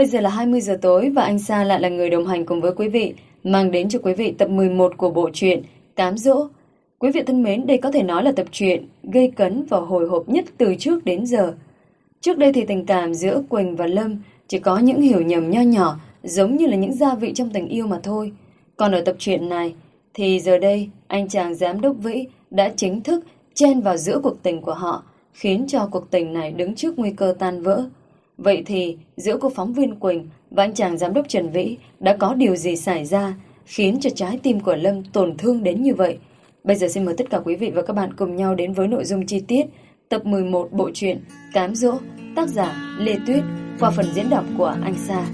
Bây giờ là 20 giờ tối và anh Sa lại là người đồng hành cùng với quý vị, mang đến cho quý vị tập 11 của bộ truyện Cám Dỗ. Quý vị thân mến, đây có thể nói là tập truyện gây cấn và hồi hộp nhất từ trước đến giờ. Trước đây thì tình cảm giữa Quỳnh và Lâm chỉ có những hiểu nhầm nho nhỏ, giống như là những gia vị trong tình yêu mà thôi. Còn ở tập truyện này, thì giờ đây anh chàng giám đốc Vĩ đã chính thức chen vào giữa cuộc tình của họ, khiến cho cuộc tình này đứng trước nguy cơ tan vỡ. Vậy thì giữa cô phóng viên Quỳnh và anh chàng giám đốc Trần Vĩ đã có điều gì xảy ra khiến cho trái tim của Lâm tổn thương đến như vậy? Bây giờ xin mời tất cả quý vị và các bạn cùng nhau đến với nội dung chi tiết tập 11 bộ truyện Cám Dỗ, tác giả Lê Tuyết qua phần diễn đọc của anh Sa.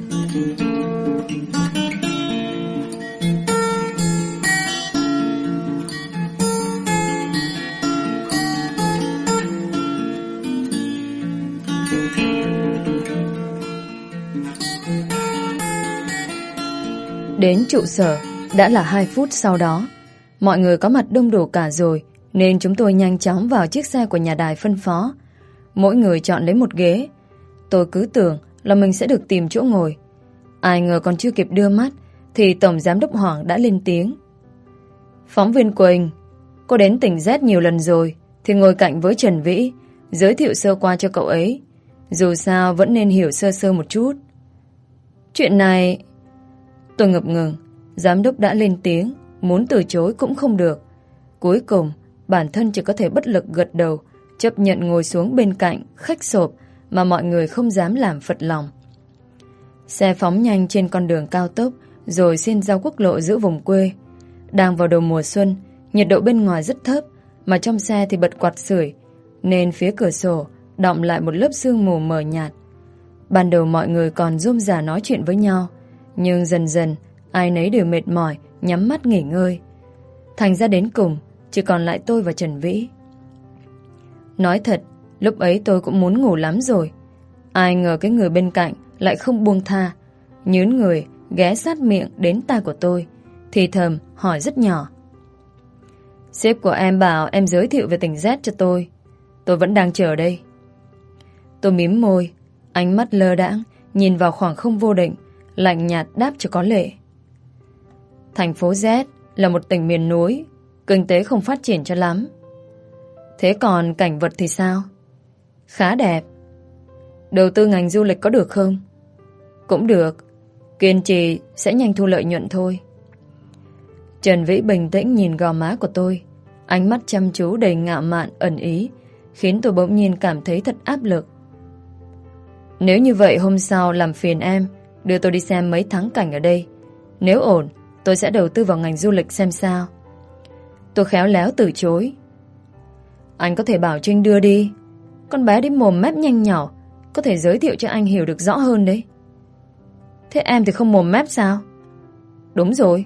Đến trụ sở đã là 2 phút sau đó. Mọi người có mặt đông đủ cả rồi nên chúng tôi nhanh chóng vào chiếc xe của nhà đài phân phó. Mỗi người chọn lấy một ghế. Tôi cứ tưởng là mình sẽ được tìm chỗ ngồi. Ai ngờ còn chưa kịp đưa mắt thì Tổng Giám đốc Hoàng đã lên tiếng. Phóng viên Quỳnh, cô đến tỉnh Z nhiều lần rồi thì ngồi cạnh với Trần Vĩ giới thiệu sơ qua cho cậu ấy. Dù sao vẫn nên hiểu sơ sơ một chút. Chuyện này Tôi ngập ngừng, giám đốc đã lên tiếng, muốn từ chối cũng không được. Cuối cùng, bản thân chỉ có thể bất lực gật đầu, chấp nhận ngồi xuống bên cạnh, khách sộp, mà mọi người không dám làm phật lòng. Xe phóng nhanh trên con đường cao tốc, rồi xin giao quốc lộ giữa vùng quê. Đang vào đầu mùa xuân, nhiệt độ bên ngoài rất thấp, mà trong xe thì bật quạt sưởi, nên phía cửa sổ đọng lại một lớp sương mù mờ nhạt. Ban đầu mọi người còn rôm rả nói chuyện với nhau, nhưng dần dần, ai nấy đều mệt mỏi, nhắm mắt nghỉ ngơi. Thành ra đến cùng, chỉ còn lại tôi và Trần Vĩ. Nói thật, lúc ấy tôi cũng muốn ngủ lắm rồi. Ai ngờ cái người bên cạnh lại không buông tha. Nhớn người, ghé sát miệng đến tai của tôi. Thì thầm, hỏi rất nhỏ. Sếp của em bảo em giới thiệu về tỉnh Z cho tôi. Tôi vẫn đang chờ đây. Tôi mím môi, ánh mắt lơ đãng nhìn vào khoảng không vô định lạnh nhạt đáp cho có lệ. Thành phố Z là một tỉnh miền núi, kinh tế không phát triển cho lắm. Thế còn cảnh vật thì sao? Khá đẹp. Đầu tư ngành du lịch có được không? Cũng được. Kiên trì sẽ nhanh thu lợi nhuận thôi. Trần Vĩ bình tĩnh nhìn gò má của tôi. Ánh mắt chăm chú đầy ngạo mạn, ẩn ý, khiến tôi bỗng nhiên cảm thấy thật áp lực. Nếu như vậy hôm sau làm phiền em, Đưa tôi đi xem mấy thắng cảnh ở đây. Nếu ổn, Tôi sẽ đầu tư vào ngành du lịch xem sao. Tôi khéo léo từ chối. Anh có thể bảo Trinh đưa đi. Con bé đi mồm mép nhanh nhỏ, Có thể giới thiệu cho anh hiểu được rõ hơn đấy. Thế em thì không mồm mép sao? Đúng rồi,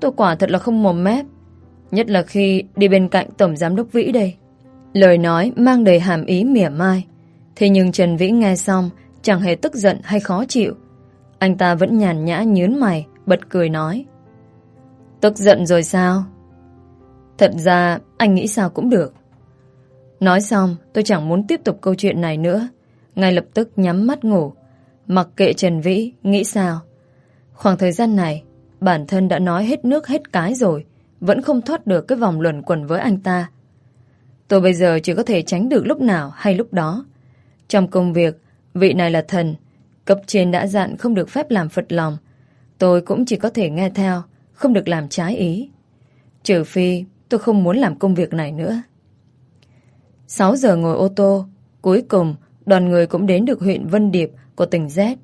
Tôi quả thật là không mồm mép. Nhất là khi đi bên cạnh Tổng Giám đốc Vĩ đây. Lời nói mang đầy hàm ý mỉa mai. Thế nhưng Trần Vĩ nghe xong, Chẳng hề tức giận hay khó chịu anh ta vẫn nhàn nhã nhớn mày, bật cười nói. Tức giận rồi sao? Thật ra, anh nghĩ sao cũng được. Nói xong, tôi chẳng muốn tiếp tục câu chuyện này nữa. Ngay lập tức nhắm mắt ngủ. Mặc kệ Trần Vĩ, nghĩ sao? Khoảng thời gian này, bản thân đã nói hết nước hết cái rồi, vẫn không thoát được cái vòng luẩn quẩn với anh ta. Tôi bây giờ chỉ có thể tránh được lúc nào hay lúc đó. Trong công việc, vị này là thần, Cấp trên đã dặn không được phép làm phật lòng. Tôi cũng chỉ có thể nghe theo, không được làm trái ý. Trừ phi tôi không muốn làm công việc này nữa. 6 giờ ngồi ô tô, cuối cùng đoàn người cũng đến được huyện Vân Điệp của tỉnh Z.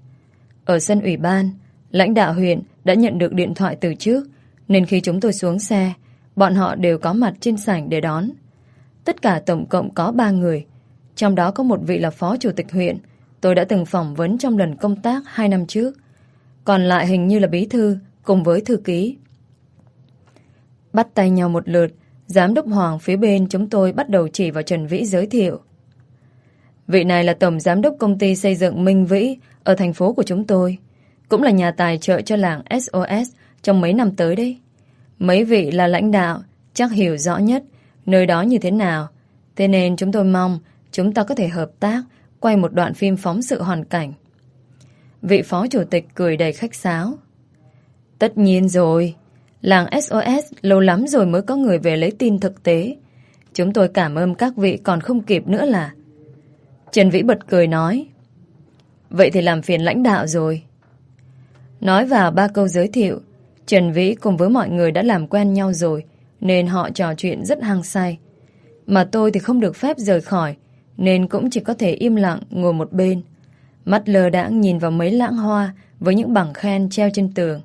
Ở sân ủy ban, lãnh đạo huyện đã nhận được điện thoại từ trước, nên khi chúng tôi xuống xe, bọn họ đều có mặt trên sảnh để đón. Tất cả tổng cộng có 3 người, trong đó có một vị là phó chủ tịch huyện, Tôi đã từng phỏng vấn trong lần công tác hai năm trước. Còn lại hình như là bí thư cùng với thư ký. Bắt tay nhau một lượt, giám đốc Hoàng phía bên chúng tôi bắt đầu chỉ vào Trần Vĩ giới thiệu. Vị này là tổng giám đốc công ty xây dựng Minh Vĩ ở thành phố của chúng tôi. Cũng là nhà tài trợ cho làng SOS trong mấy năm tới đấy Mấy vị là lãnh đạo, chắc hiểu rõ nhất nơi đó như thế nào. Thế nên chúng tôi mong chúng ta có thể hợp tác quay một đoạn phim phóng sự hoàn cảnh. Vị phó chủ tịch cười đầy khách sáo. Tất nhiên rồi. Làng SOS lâu lắm rồi mới có người về lấy tin thực tế. Chúng tôi cảm ơn các vị còn không kịp nữa là. Trần Vĩ bật cười nói. Vậy thì làm phiền lãnh đạo rồi. Nói vào ba câu giới thiệu, Trần Vĩ cùng với mọi người đã làm quen nhau rồi, nên họ trò chuyện rất hăng say. Mà tôi thì không được phép rời khỏi, nên cũng chỉ có thể im lặng ngồi một bên. Mắt lờ đãng nhìn vào mấy lãng hoa với những bảng khen treo trên tường.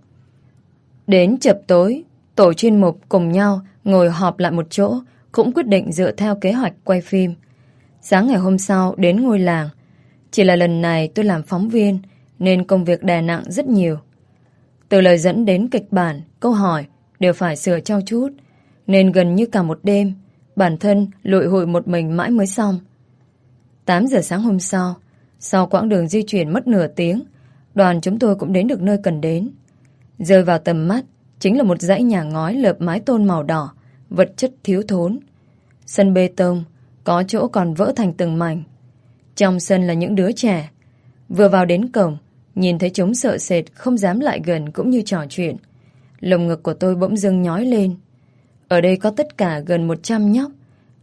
Đến chập tối, tổ chuyên mục cùng nhau ngồi họp lại một chỗ, cũng quyết định dựa theo kế hoạch quay phim. Sáng ngày hôm sau đến ngôi làng. Chỉ là lần này tôi làm phóng viên, nên công việc đè nặng rất nhiều. Từ lời dẫn đến kịch bản, câu hỏi đều phải sửa trao chút, nên gần như cả một đêm, bản thân lụi hụi một mình mãi mới xong. 8 giờ sáng hôm sau, sau quãng đường di chuyển mất nửa tiếng, đoàn chúng tôi cũng đến được nơi cần đến. Rơi vào tầm mắt, chính là một dãy nhà ngói lợp mái tôn màu đỏ, vật chất thiếu thốn. Sân bê tông, có chỗ còn vỡ thành từng mảnh. Trong sân là những đứa trẻ. Vừa vào đến cổng, nhìn thấy chúng sợ sệt, không dám lại gần cũng như trò chuyện. Lồng ngực của tôi bỗng dưng nhói lên. Ở đây có tất cả gần 100 nhóc,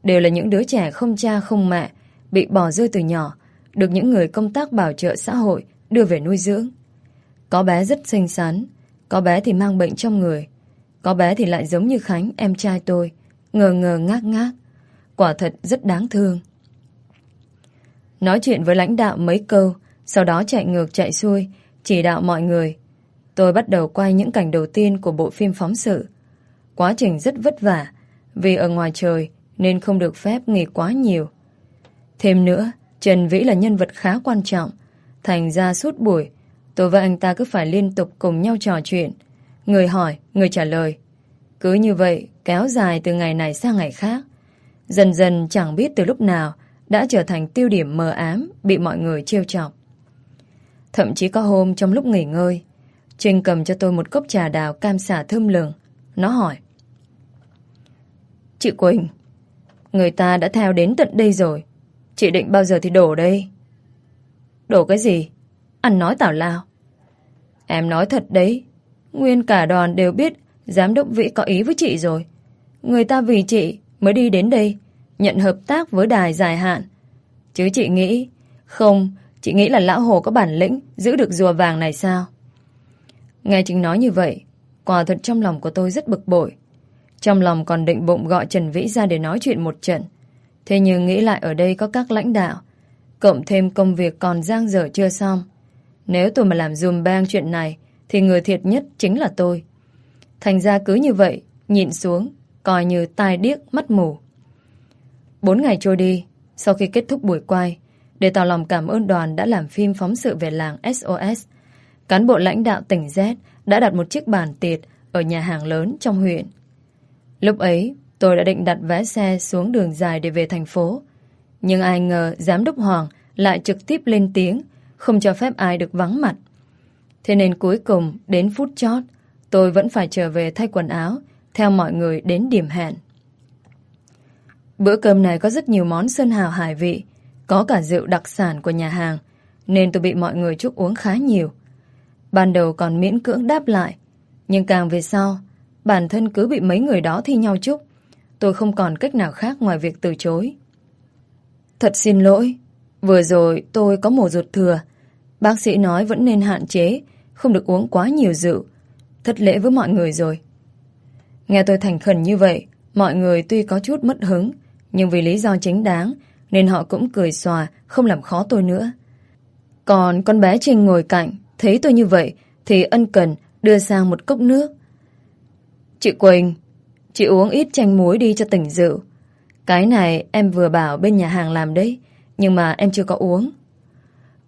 đều là những đứa trẻ không cha không mẹ, bị bỏ rơi từ nhỏ, được những người công tác bảo trợ xã hội đưa về nuôi dưỡng. Có bé rất xinh xắn, có bé thì mang bệnh trong người, có bé thì lại giống như Khánh, em trai tôi, ngờ ngờ ngác ngác. Quả thật rất đáng thương. Nói chuyện với lãnh đạo mấy câu, sau đó chạy ngược chạy xuôi, chỉ đạo mọi người. Tôi bắt đầu quay những cảnh đầu tiên của bộ phim phóng sự. Quá trình rất vất vả, vì ở ngoài trời nên không được phép nghỉ quá nhiều. Thêm nữa, Trần Vĩ là nhân vật khá quan trọng. Thành ra suốt buổi, tôi và anh ta cứ phải liên tục cùng nhau trò chuyện. Người hỏi, người trả lời. Cứ như vậy, kéo dài từ ngày này sang ngày khác. Dần dần chẳng biết từ lúc nào đã trở thành tiêu điểm mờ ám bị mọi người trêu chọc. Thậm chí có hôm trong lúc nghỉ ngơi, Trinh cầm cho tôi một cốc trà đào cam xả thơm lừng. Nó hỏi. Chị Quỳnh, người ta đã theo đến tận đây rồi. Chị định bao giờ thì đổ đây? Đổ cái gì? Ăn nói tảo lao. Em nói thật đấy. Nguyên cả đoàn đều biết giám đốc Vĩ có ý với chị rồi. Người ta vì chị mới đi đến đây nhận hợp tác với đài dài hạn. Chứ chị nghĩ... Không, chị nghĩ là lão hồ có bản lĩnh giữ được rùa vàng này sao? Nghe Trinh nói như vậy, quả thật trong lòng của tôi rất bực bội. Trong lòng còn định bụng gọi Trần Vĩ ra để nói chuyện một trận. Thế nhưng nghĩ lại ở đây có các lãnh đạo, cộng thêm công việc còn giang dở chưa xong. Nếu tôi mà làm dùm bang chuyện này, thì người thiệt nhất chính là tôi. Thành ra cứ như vậy, nhìn xuống, coi như tai điếc mắt mù. Bốn ngày trôi đi, sau khi kết thúc buổi quay, để tỏ lòng cảm ơn đoàn đã làm phim phóng sự về làng SOS, cán bộ lãnh đạo tỉnh Z đã đặt một chiếc bàn tiệc ở nhà hàng lớn trong huyện. Lúc ấy, tôi đã định đặt vé xe xuống đường dài để về thành phố. Nhưng ai ngờ giám đốc Hoàng lại trực tiếp lên tiếng, không cho phép ai được vắng mặt. Thế nên cuối cùng, đến phút chót, tôi vẫn phải trở về thay quần áo, theo mọi người đến điểm hẹn. Bữa cơm này có rất nhiều món sơn hào hải vị, có cả rượu đặc sản của nhà hàng, nên tôi bị mọi người chúc uống khá nhiều. Ban đầu còn miễn cưỡng đáp lại, nhưng càng về sau, bản thân cứ bị mấy người đó thi nhau chúc. Tôi không còn cách nào khác ngoài việc từ chối. Thật xin lỗi, vừa rồi tôi có mổ ruột thừa. Bác sĩ nói vẫn nên hạn chế, không được uống quá nhiều rượu. Thất lễ với mọi người rồi. Nghe tôi thành khẩn như vậy, mọi người tuy có chút mất hứng, nhưng vì lý do chính đáng nên họ cũng cười xòa, không làm khó tôi nữa. Còn con bé Trinh ngồi cạnh, thấy tôi như vậy thì ân cần đưa sang một cốc nước. Chị Quỳnh, chị uống ít chanh muối đi cho tỉnh rượu. Cái này em vừa bảo bên nhà hàng làm đấy, nhưng mà em chưa có uống.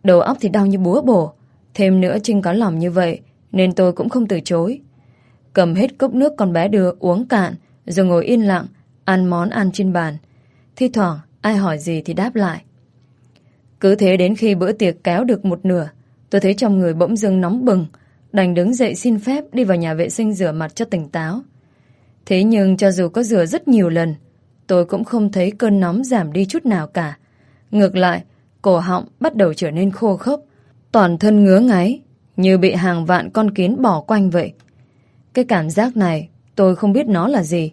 Đầu óc thì đau như búa bổ, thêm nữa Trinh có lòng như vậy nên tôi cũng không từ chối. Cầm hết cốc nước con bé đưa uống cạn rồi ngồi yên lặng ăn món ăn trên bàn. Thi thoảng ai hỏi gì thì đáp lại. Cứ thế đến khi bữa tiệc kéo được một nửa, tôi thấy trong người bỗng dưng nóng bừng, đành đứng dậy xin phép đi vào nhà vệ sinh rửa mặt cho tỉnh táo. Thế nhưng cho dù có rửa rất nhiều lần, tôi cũng không thấy cơn nóng giảm đi chút nào cả. Ngược lại, cổ họng bắt đầu trở nên khô khốc, Toàn thân ngứa ngáy, như bị hàng vạn con kiến bỏ quanh vậy. Cái cảm giác này, tôi không biết nó là gì.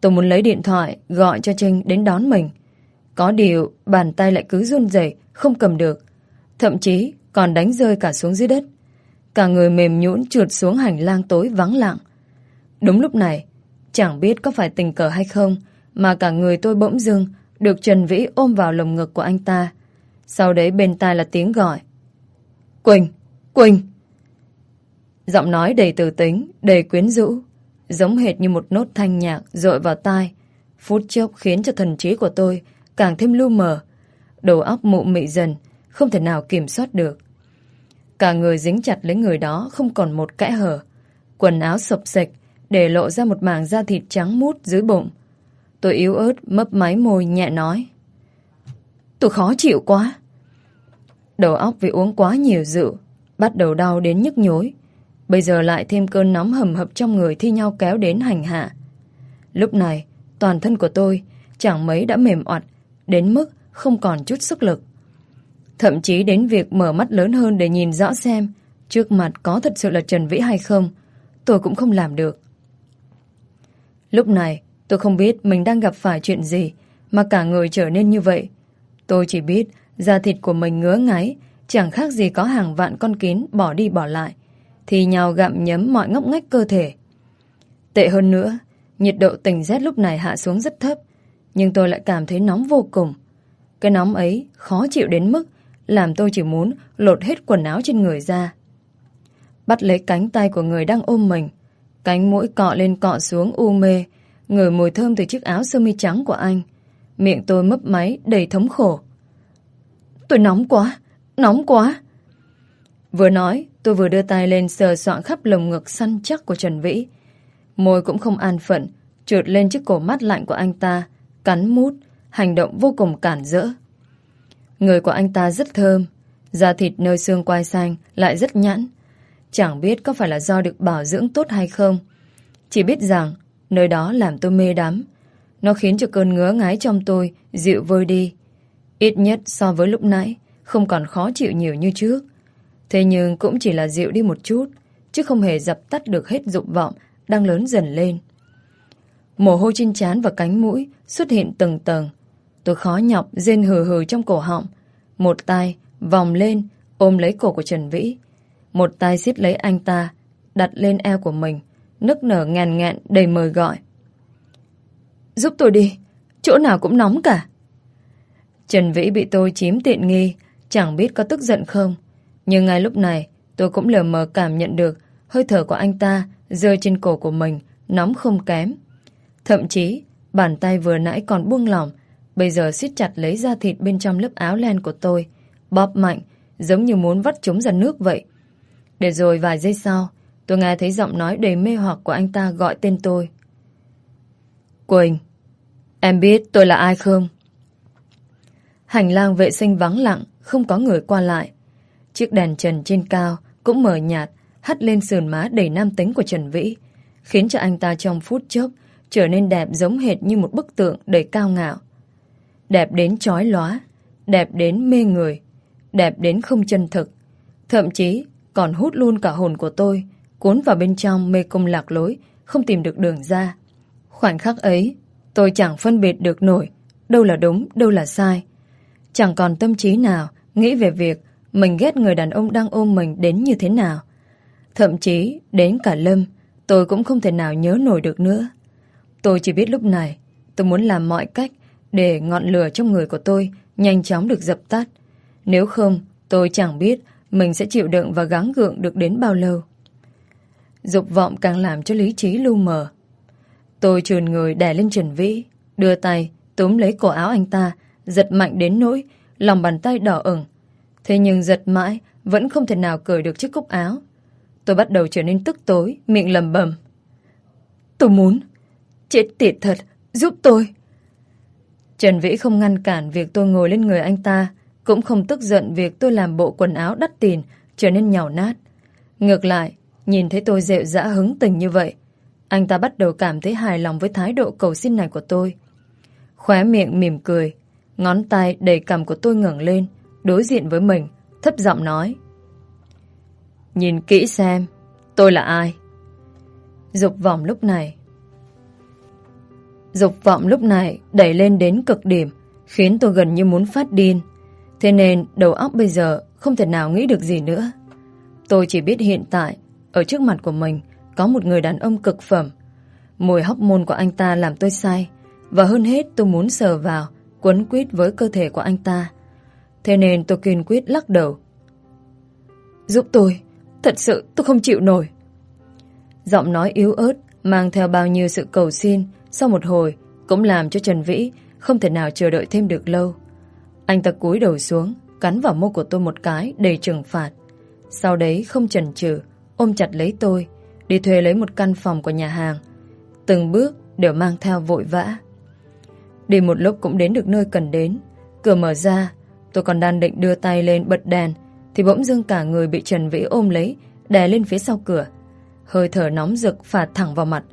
Tôi muốn lấy điện thoại, gọi cho Trinh đến đón mình. Có điều, bàn tay lại cứ run rẩy không cầm được. Thậm chí còn đánh rơi cả xuống dưới đất. Cả người mềm nhũn trượt xuống hành lang tối vắng lặng. Đúng lúc này, chẳng biết có phải tình cờ hay không, mà cả người tôi bỗng dưng được Trần Vĩ ôm vào lồng ngực của anh ta. Sau đấy bên tai là tiếng gọi. Quỳnh! Quỳnh! Giọng nói đầy từ tính, đầy quyến rũ, giống hệt như một nốt thanh nhạc rội vào tai. Phút chốc khiến cho thần trí của tôi càng thêm lu mờ. Đầu óc mụ mị dần, không thể nào kiểm soát được. Cả người dính chặt lấy người đó không còn một kẽ hở. Quần áo sập sạch, để lộ ra một mảng da thịt trắng mút dưới bụng. Tôi yếu ớt, mấp máy môi nhẹ nói. Tôi khó chịu quá. Đầu óc vì uống quá nhiều rượu, bắt đầu đau đến nhức nhối. Bây giờ lại thêm cơn nóng hầm hập trong người thi nhau kéo đến hành hạ. Lúc này, toàn thân của tôi chẳng mấy đã mềm oặt, đến mức không còn chút sức lực. Thậm chí đến việc mở mắt lớn hơn để nhìn rõ xem trước mặt có thật sự là Trần Vĩ hay không, tôi cũng không làm được. Lúc này, tôi không biết mình đang gặp phải chuyện gì mà cả người trở nên như vậy. Tôi chỉ biết da thịt của mình ngứa ngáy, chẳng khác gì có hàng vạn con kiến bỏ đi bỏ lại, thì nhào gặm nhấm mọi ngóc ngách cơ thể. Tệ hơn nữa, nhiệt độ tỉnh rét lúc này hạ xuống rất thấp, nhưng tôi lại cảm thấy nóng vô cùng. Cái nóng ấy khó chịu đến mức làm tôi chỉ muốn lột hết quần áo trên người ra. Bắt lấy cánh tay của người đang ôm mình, cánh mũi cọ lên cọ xuống u mê, ngửi mùi thơm từ chiếc áo sơ mi trắng của anh. Miệng tôi mấp máy đầy thống khổ. Tôi nóng quá, nóng quá. Vừa nói, tôi vừa đưa tay lên sờ soạn khắp lồng ngực săn chắc của Trần Vĩ. Môi cũng không an phận, trượt lên chiếc cổ mắt lạnh của anh ta, cắn mút, hành động vô cùng cản rỡ. Người của anh ta rất thơm, da thịt nơi xương quai xanh lại rất nhẵn. Chẳng biết có phải là do được bảo dưỡng tốt hay không. Chỉ biết rằng nơi đó làm tôi mê đắm. Nó khiến cho cơn ngứa ngái trong tôi dịu vơi đi. Ít nhất so với lúc nãy, không còn khó chịu nhiều như trước. Thế nhưng cũng chỉ là dịu đi một chút, chứ không hề dập tắt được hết dục vọng đang lớn dần lên. Mồ hôi trên trán và cánh mũi xuất hiện từng tầng. Tôi khó nhọc rên hừ hừ trong cổ họng. Một tay vòng lên ôm lấy cổ của Trần Vĩ. Một tay siết lấy anh ta đặt lên eo của mình nức nở ngàn ngạn đầy mời gọi. Giúp tôi đi, chỗ nào cũng nóng cả. Trần Vĩ bị tôi chiếm tiện nghi, chẳng biết có tức giận không. Nhưng ngay lúc này, tôi cũng lờ mờ cảm nhận được hơi thở của anh ta rơi trên cổ của mình, nóng không kém. Thậm chí, bàn tay vừa nãy còn buông lỏng, bây giờ siết chặt lấy da thịt bên trong lớp áo len của tôi, bóp mạnh, giống như muốn vắt chúng ra nước vậy. Để rồi vài giây sau, tôi nghe thấy giọng nói đầy mê hoặc của anh ta gọi tên tôi. Quỳnh, em biết tôi là ai không? Hành lang vệ sinh vắng lặng, không có người qua lại. Chiếc đèn trần trên cao cũng mờ nhạt, hắt lên sườn má đầy nam tính của Trần Vĩ, khiến cho anh ta trong phút chốc trở nên đẹp giống hệt như một bức tượng đầy cao ngạo. Đẹp đến chói lóa, đẹp đến mê người, đẹp đến không chân thực, thậm chí còn hút luôn cả hồn của tôi, cuốn vào bên trong mê cung lạc lối, không tìm được đường ra. Khoảnh khắc ấy, tôi chẳng phân biệt được nổi đâu là đúng, đâu là sai. Chẳng còn tâm trí nào nghĩ về việc mình ghét người đàn ông đang ôm mình đến như thế nào. Thậm chí đến cả Lâm tôi cũng không thể nào nhớ nổi được nữa. Tôi chỉ biết lúc này tôi muốn làm mọi cách để ngọn lửa trong người của tôi nhanh chóng được dập tắt. Nếu không, tôi chẳng biết mình sẽ chịu đựng và gắng gượng được đến bao lâu. Dục vọng càng làm cho lý trí lu mờ. Tôi trườn người đè lên Trần Vĩ, đưa tay túm lấy cổ áo anh ta, giật mạnh đến nỗi lòng bàn tay đỏ ửng. Thế nhưng giật mãi vẫn không thể nào cởi được chiếc cúc áo. Tôi bắt đầu trở nên tức tối, miệng lầm bầm. Tôi muốn. Chết tiệt thật, giúp tôi. Trần Vĩ không ngăn cản việc tôi ngồi lên người anh ta, cũng không tức giận việc tôi làm bộ quần áo đắt tiền trở nên nhàu nát. Ngược lại, nhìn thấy tôi dịu dã hứng tình như vậy, anh ta bắt đầu cảm thấy hài lòng với thái độ cầu xin này của tôi. Khóe miệng mỉm cười, ngón tay đầy cầm của tôi ngẩng lên, đối diện với mình, thấp giọng nói. Nhìn kỹ xem, tôi là ai? Dục vọng lúc này Dục vọng lúc này đẩy lên đến cực điểm, khiến tôi gần như muốn phát điên. Thế nên đầu óc bây giờ không thể nào nghĩ được gì nữa. Tôi chỉ biết hiện tại, ở trước mặt của mình, có một người đàn ông cực phẩm. Mùi hóc môn của anh ta làm tôi say, và hơn hết tôi muốn sờ vào, quấn quýt với cơ thể của anh ta. Thế nên tôi kiên quyết lắc đầu. Giúp tôi, thật sự tôi không chịu nổi. Giọng nói yếu ớt, mang theo bao nhiêu sự cầu xin, sau một hồi cũng làm cho Trần Vĩ không thể nào chờ đợi thêm được lâu. Anh ta cúi đầu xuống, cắn vào môi của tôi một cái đầy trừng phạt. Sau đấy không chần chừ, ôm chặt lấy tôi, đi thuê lấy một căn phòng của nhà hàng. Từng bước đều mang theo vội vã. Đi một lúc cũng đến được nơi cần đến. Cửa mở ra, tôi còn đang định đưa tay lên bật đèn, thì bỗng dưng cả người bị Trần Vĩ ôm lấy, đè lên phía sau cửa. Hơi thở nóng rực phạt thẳng vào mặt.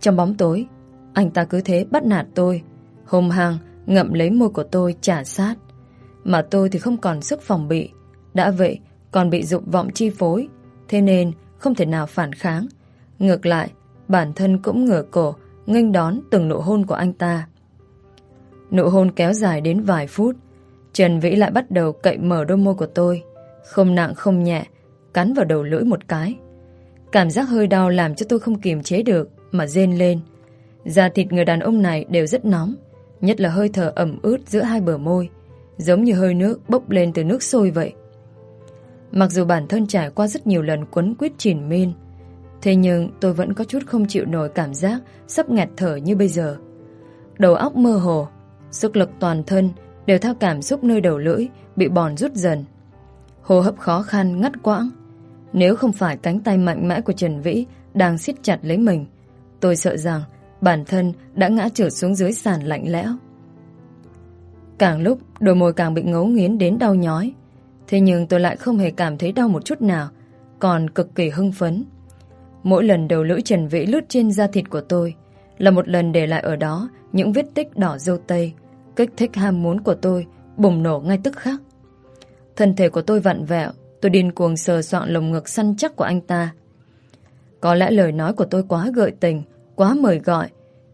Trong bóng tối, anh ta cứ thế bắt nạt tôi, hùng hăng ngậm lấy môi của tôi trả sát. Mà tôi thì không còn sức phòng bị. Đã vậy, còn bị dục vọng chi phối. Thế nên không thể nào phản kháng. Ngược lại, bản thân cũng ngửa cổ, nghênh đón từng nụ hôn của anh ta. Nụ hôn kéo dài đến vài phút. Trần Vĩ lại bắt đầu cậy mở đôi môi của tôi. Không nặng không nhẹ, cắn vào đầu lưỡi một cái. Cảm giác hơi đau làm cho tôi không kiềm chế được, mà rên lên. Da thịt người đàn ông này đều rất nóng, nhất là hơi thở ẩm ướt giữa hai bờ môi, giống như hơi nước bốc lên từ nước sôi vậy. Mặc dù bản thân trải qua rất nhiều lần quấn quýt triển miên, thế nhưng tôi vẫn có chút không chịu nổi cảm giác sắp nghẹt thở như bây giờ. Đầu óc mơ hồ, sức lực toàn thân đều theo cảm xúc nơi đầu lưỡi bị bòn rút dần. Hô hấp khó khăn, ngắt quãng. Nếu không phải cánh tay mạnh mẽ của Trần Vĩ đang siết chặt lấy mình, tôi sợ rằng bản thân đã ngã trượt xuống dưới sàn lạnh lẽo. Càng lúc, đôi môi càng bị ngấu nghiến đến đau nhói. Thế nhưng tôi lại không hề cảm thấy đau một chút nào, còn cực kỳ hưng phấn. Mỗi lần đầu lưỡi trần vĩ lướt trên da thịt của tôi là một lần để lại ở đó những vết tích đỏ dâu tây, kích thích ham muốn của tôi bùng nổ ngay tức khắc. Thân thể của tôi vặn vẹo, tôi điên cuồng sờ soạn lồng ngực săn chắc của anh ta. Có lẽ lời nói của tôi quá gợi tình, quá mời gọi,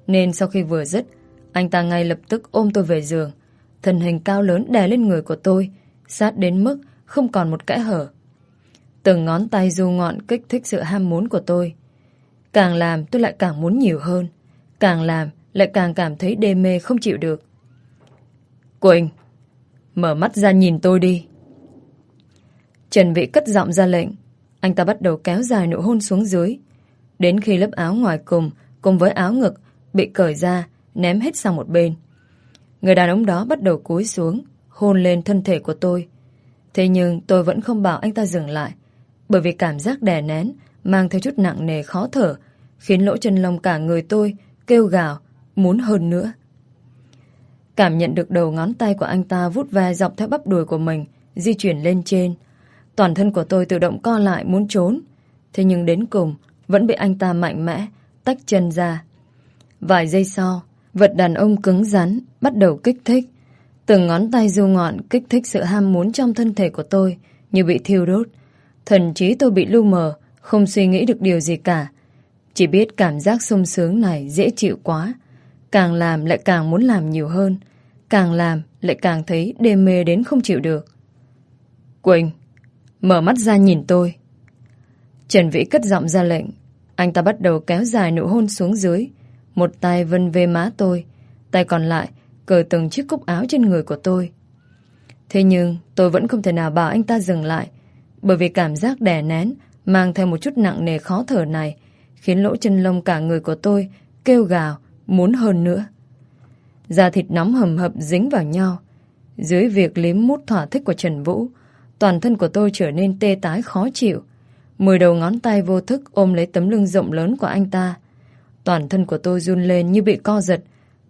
nên sau khi vừa dứt, anh ta ngay lập tức ôm tôi về giường. Thân hình cao lớn đè lên người của tôi, sát đến mức không còn một kẽ hở. Từng ngón tay du ngọn kích thích sự ham muốn của tôi. Càng làm tôi lại càng muốn nhiều hơn. Càng làm lại càng cảm thấy đê mê không chịu được. Quỳnh, mở mắt ra nhìn tôi đi. Trần Vĩ cất giọng ra lệnh. Anh ta bắt đầu kéo dài nụ hôn xuống dưới. Đến khi lớp áo ngoài cùng cùng với áo ngực bị cởi ra, ném hết sang một bên. Người đàn ông đó bắt đầu cúi xuống, hôn lên thân thể của tôi. Thế nhưng tôi vẫn không bảo anh ta dừng lại, bởi vì cảm giác đè nén, mang theo chút nặng nề khó thở, khiến lỗ chân lông cả người tôi kêu gào, muốn hơn nữa. Cảm nhận được đầu ngón tay của anh ta vút ve dọc theo bắp đùi của mình, di chuyển lên trên. Toàn thân của tôi tự động co lại muốn trốn. Thế nhưng đến cùng, vẫn bị anh ta mạnh mẽ, tách chân ra. Vài giây sau, vật đàn ông cứng rắn bắt đầu kích thích. Từng ngón tay du ngọn kích thích sự ham muốn trong thân thể của tôi như bị thiêu đốt. Thần trí tôi bị lu mờ, không suy nghĩ được điều gì cả. Chỉ biết cảm giác sung sướng này dễ chịu quá. Càng làm lại càng muốn làm nhiều hơn. Càng làm lại càng thấy đê mê đến không chịu được. Quỳnh, mở mắt ra nhìn tôi. Trần Vĩ cất giọng ra lệnh. Anh ta bắt đầu kéo dài nụ hôn xuống dưới. Một tay vân về má tôi. Tay còn lại cởi từng chiếc cúc áo trên người của tôi. Thế nhưng tôi vẫn không thể nào bảo anh ta dừng lại. Bởi vì cảm giác đè nén mang theo một chút nặng nề khó thở này khiến lỗ chân lông cả người của tôi kêu gào, muốn hơn nữa. Da thịt nóng hầm hập dính vào nhau. Dưới việc liếm mút thỏa thích của Trần Vũ, toàn thân của tôi trở nên tê tái khó chịu. Mười đầu ngón tay vô thức ôm lấy tấm lưng rộng lớn của anh ta. Toàn thân của tôi run lên như bị co giật,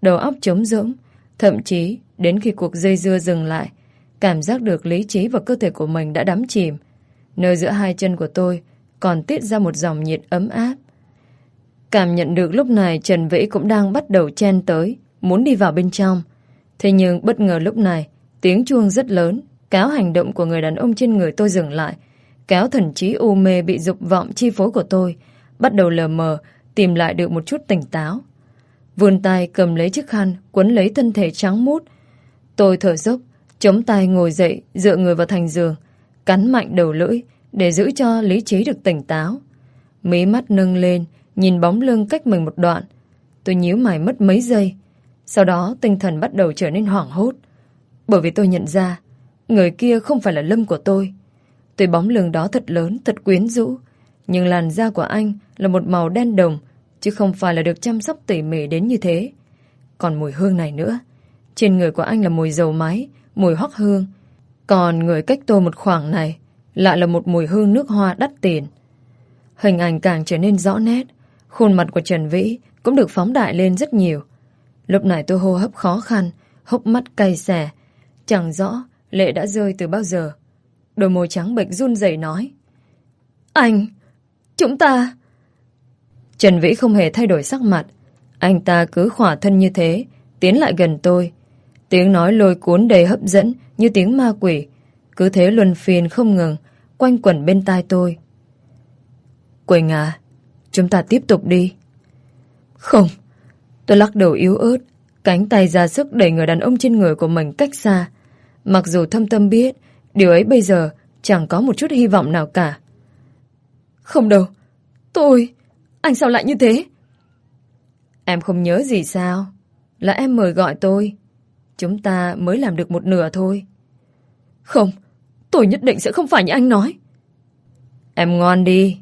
đầu óc trống rỗng. Thậm chí, đến khi cuộc dây dưa dừng lại, cảm giác được lý trí và cơ thể của mình đã đắm chìm. Nơi giữa hai chân của tôi còn tiết ra một dòng nhiệt ấm áp. Cảm nhận được lúc này Trần Vĩ cũng đang bắt đầu chen tới, muốn đi vào bên trong. Thế nhưng bất ngờ lúc này, tiếng chuông rất lớn, cáo hành động của người đàn ông trên người tôi dừng lại, kéo thần trí u mê bị dục vọng chi phối của tôi, bắt đầu lờ mờ, tìm lại được một chút tỉnh táo. Vươn tay cầm lấy chiếc khăn, quấn lấy thân thể trắng mút. Tôi thở dốc, chống tay ngồi dậy, dựa người vào thành giường, cắn mạnh đầu lưỡi để giữ cho lý trí được tỉnh táo. Mí mắt nâng lên, nhìn bóng lưng cách mình một đoạn. Tôi nhíu mày mất mấy giây. Sau đó tinh thần bắt đầu trở nên hoảng hốt. Bởi vì tôi nhận ra, người kia không phải là Lâm của tôi. Tuy bóng lưng đó thật lớn, thật quyến rũ, nhưng làn da của anh là một màu đen đồng, chứ không phải là được chăm sóc tỉ mỉ đến như thế. Còn mùi hương này nữa, trên người của anh là mùi dầu máy, mùi hoắc hương. Còn người cách tôi một khoảng này lại là một mùi hương nước hoa đắt tiền. Hình ảnh càng trở nên rõ nét, khuôn mặt của Trần Vĩ cũng được phóng đại lên rất nhiều. Lúc này tôi hô hấp khó khăn, hốc mắt cay xè, chẳng rõ lệ đã rơi từ bao giờ. Đôi môi trắng bệch run rẩy nói. Anh, chúng ta... Trần Vĩ không hề thay đổi sắc mặt. Anh ta cứ khỏa thân như thế, tiến lại gần tôi. Tiếng nói lôi cuốn đầy hấp dẫn như tiếng ma quỷ. Cứ thế luân phiền không ngừng, quanh quẩn bên tai tôi. Quỳnh à, chúng ta tiếp tục đi. Không, tôi lắc đầu yếu ớt, cánh tay ra sức đẩy người đàn ông trên người của mình cách xa. Mặc dù thâm tâm biết, điều ấy bây giờ chẳng có một chút hy vọng nào cả. Không đâu, tôi... Anh sao lại như thế? Em không nhớ gì sao? Là em mời gọi tôi. Chúng ta mới làm được một nửa thôi. Không, tôi nhất định sẽ không phải như anh nói. Em ngoan đi.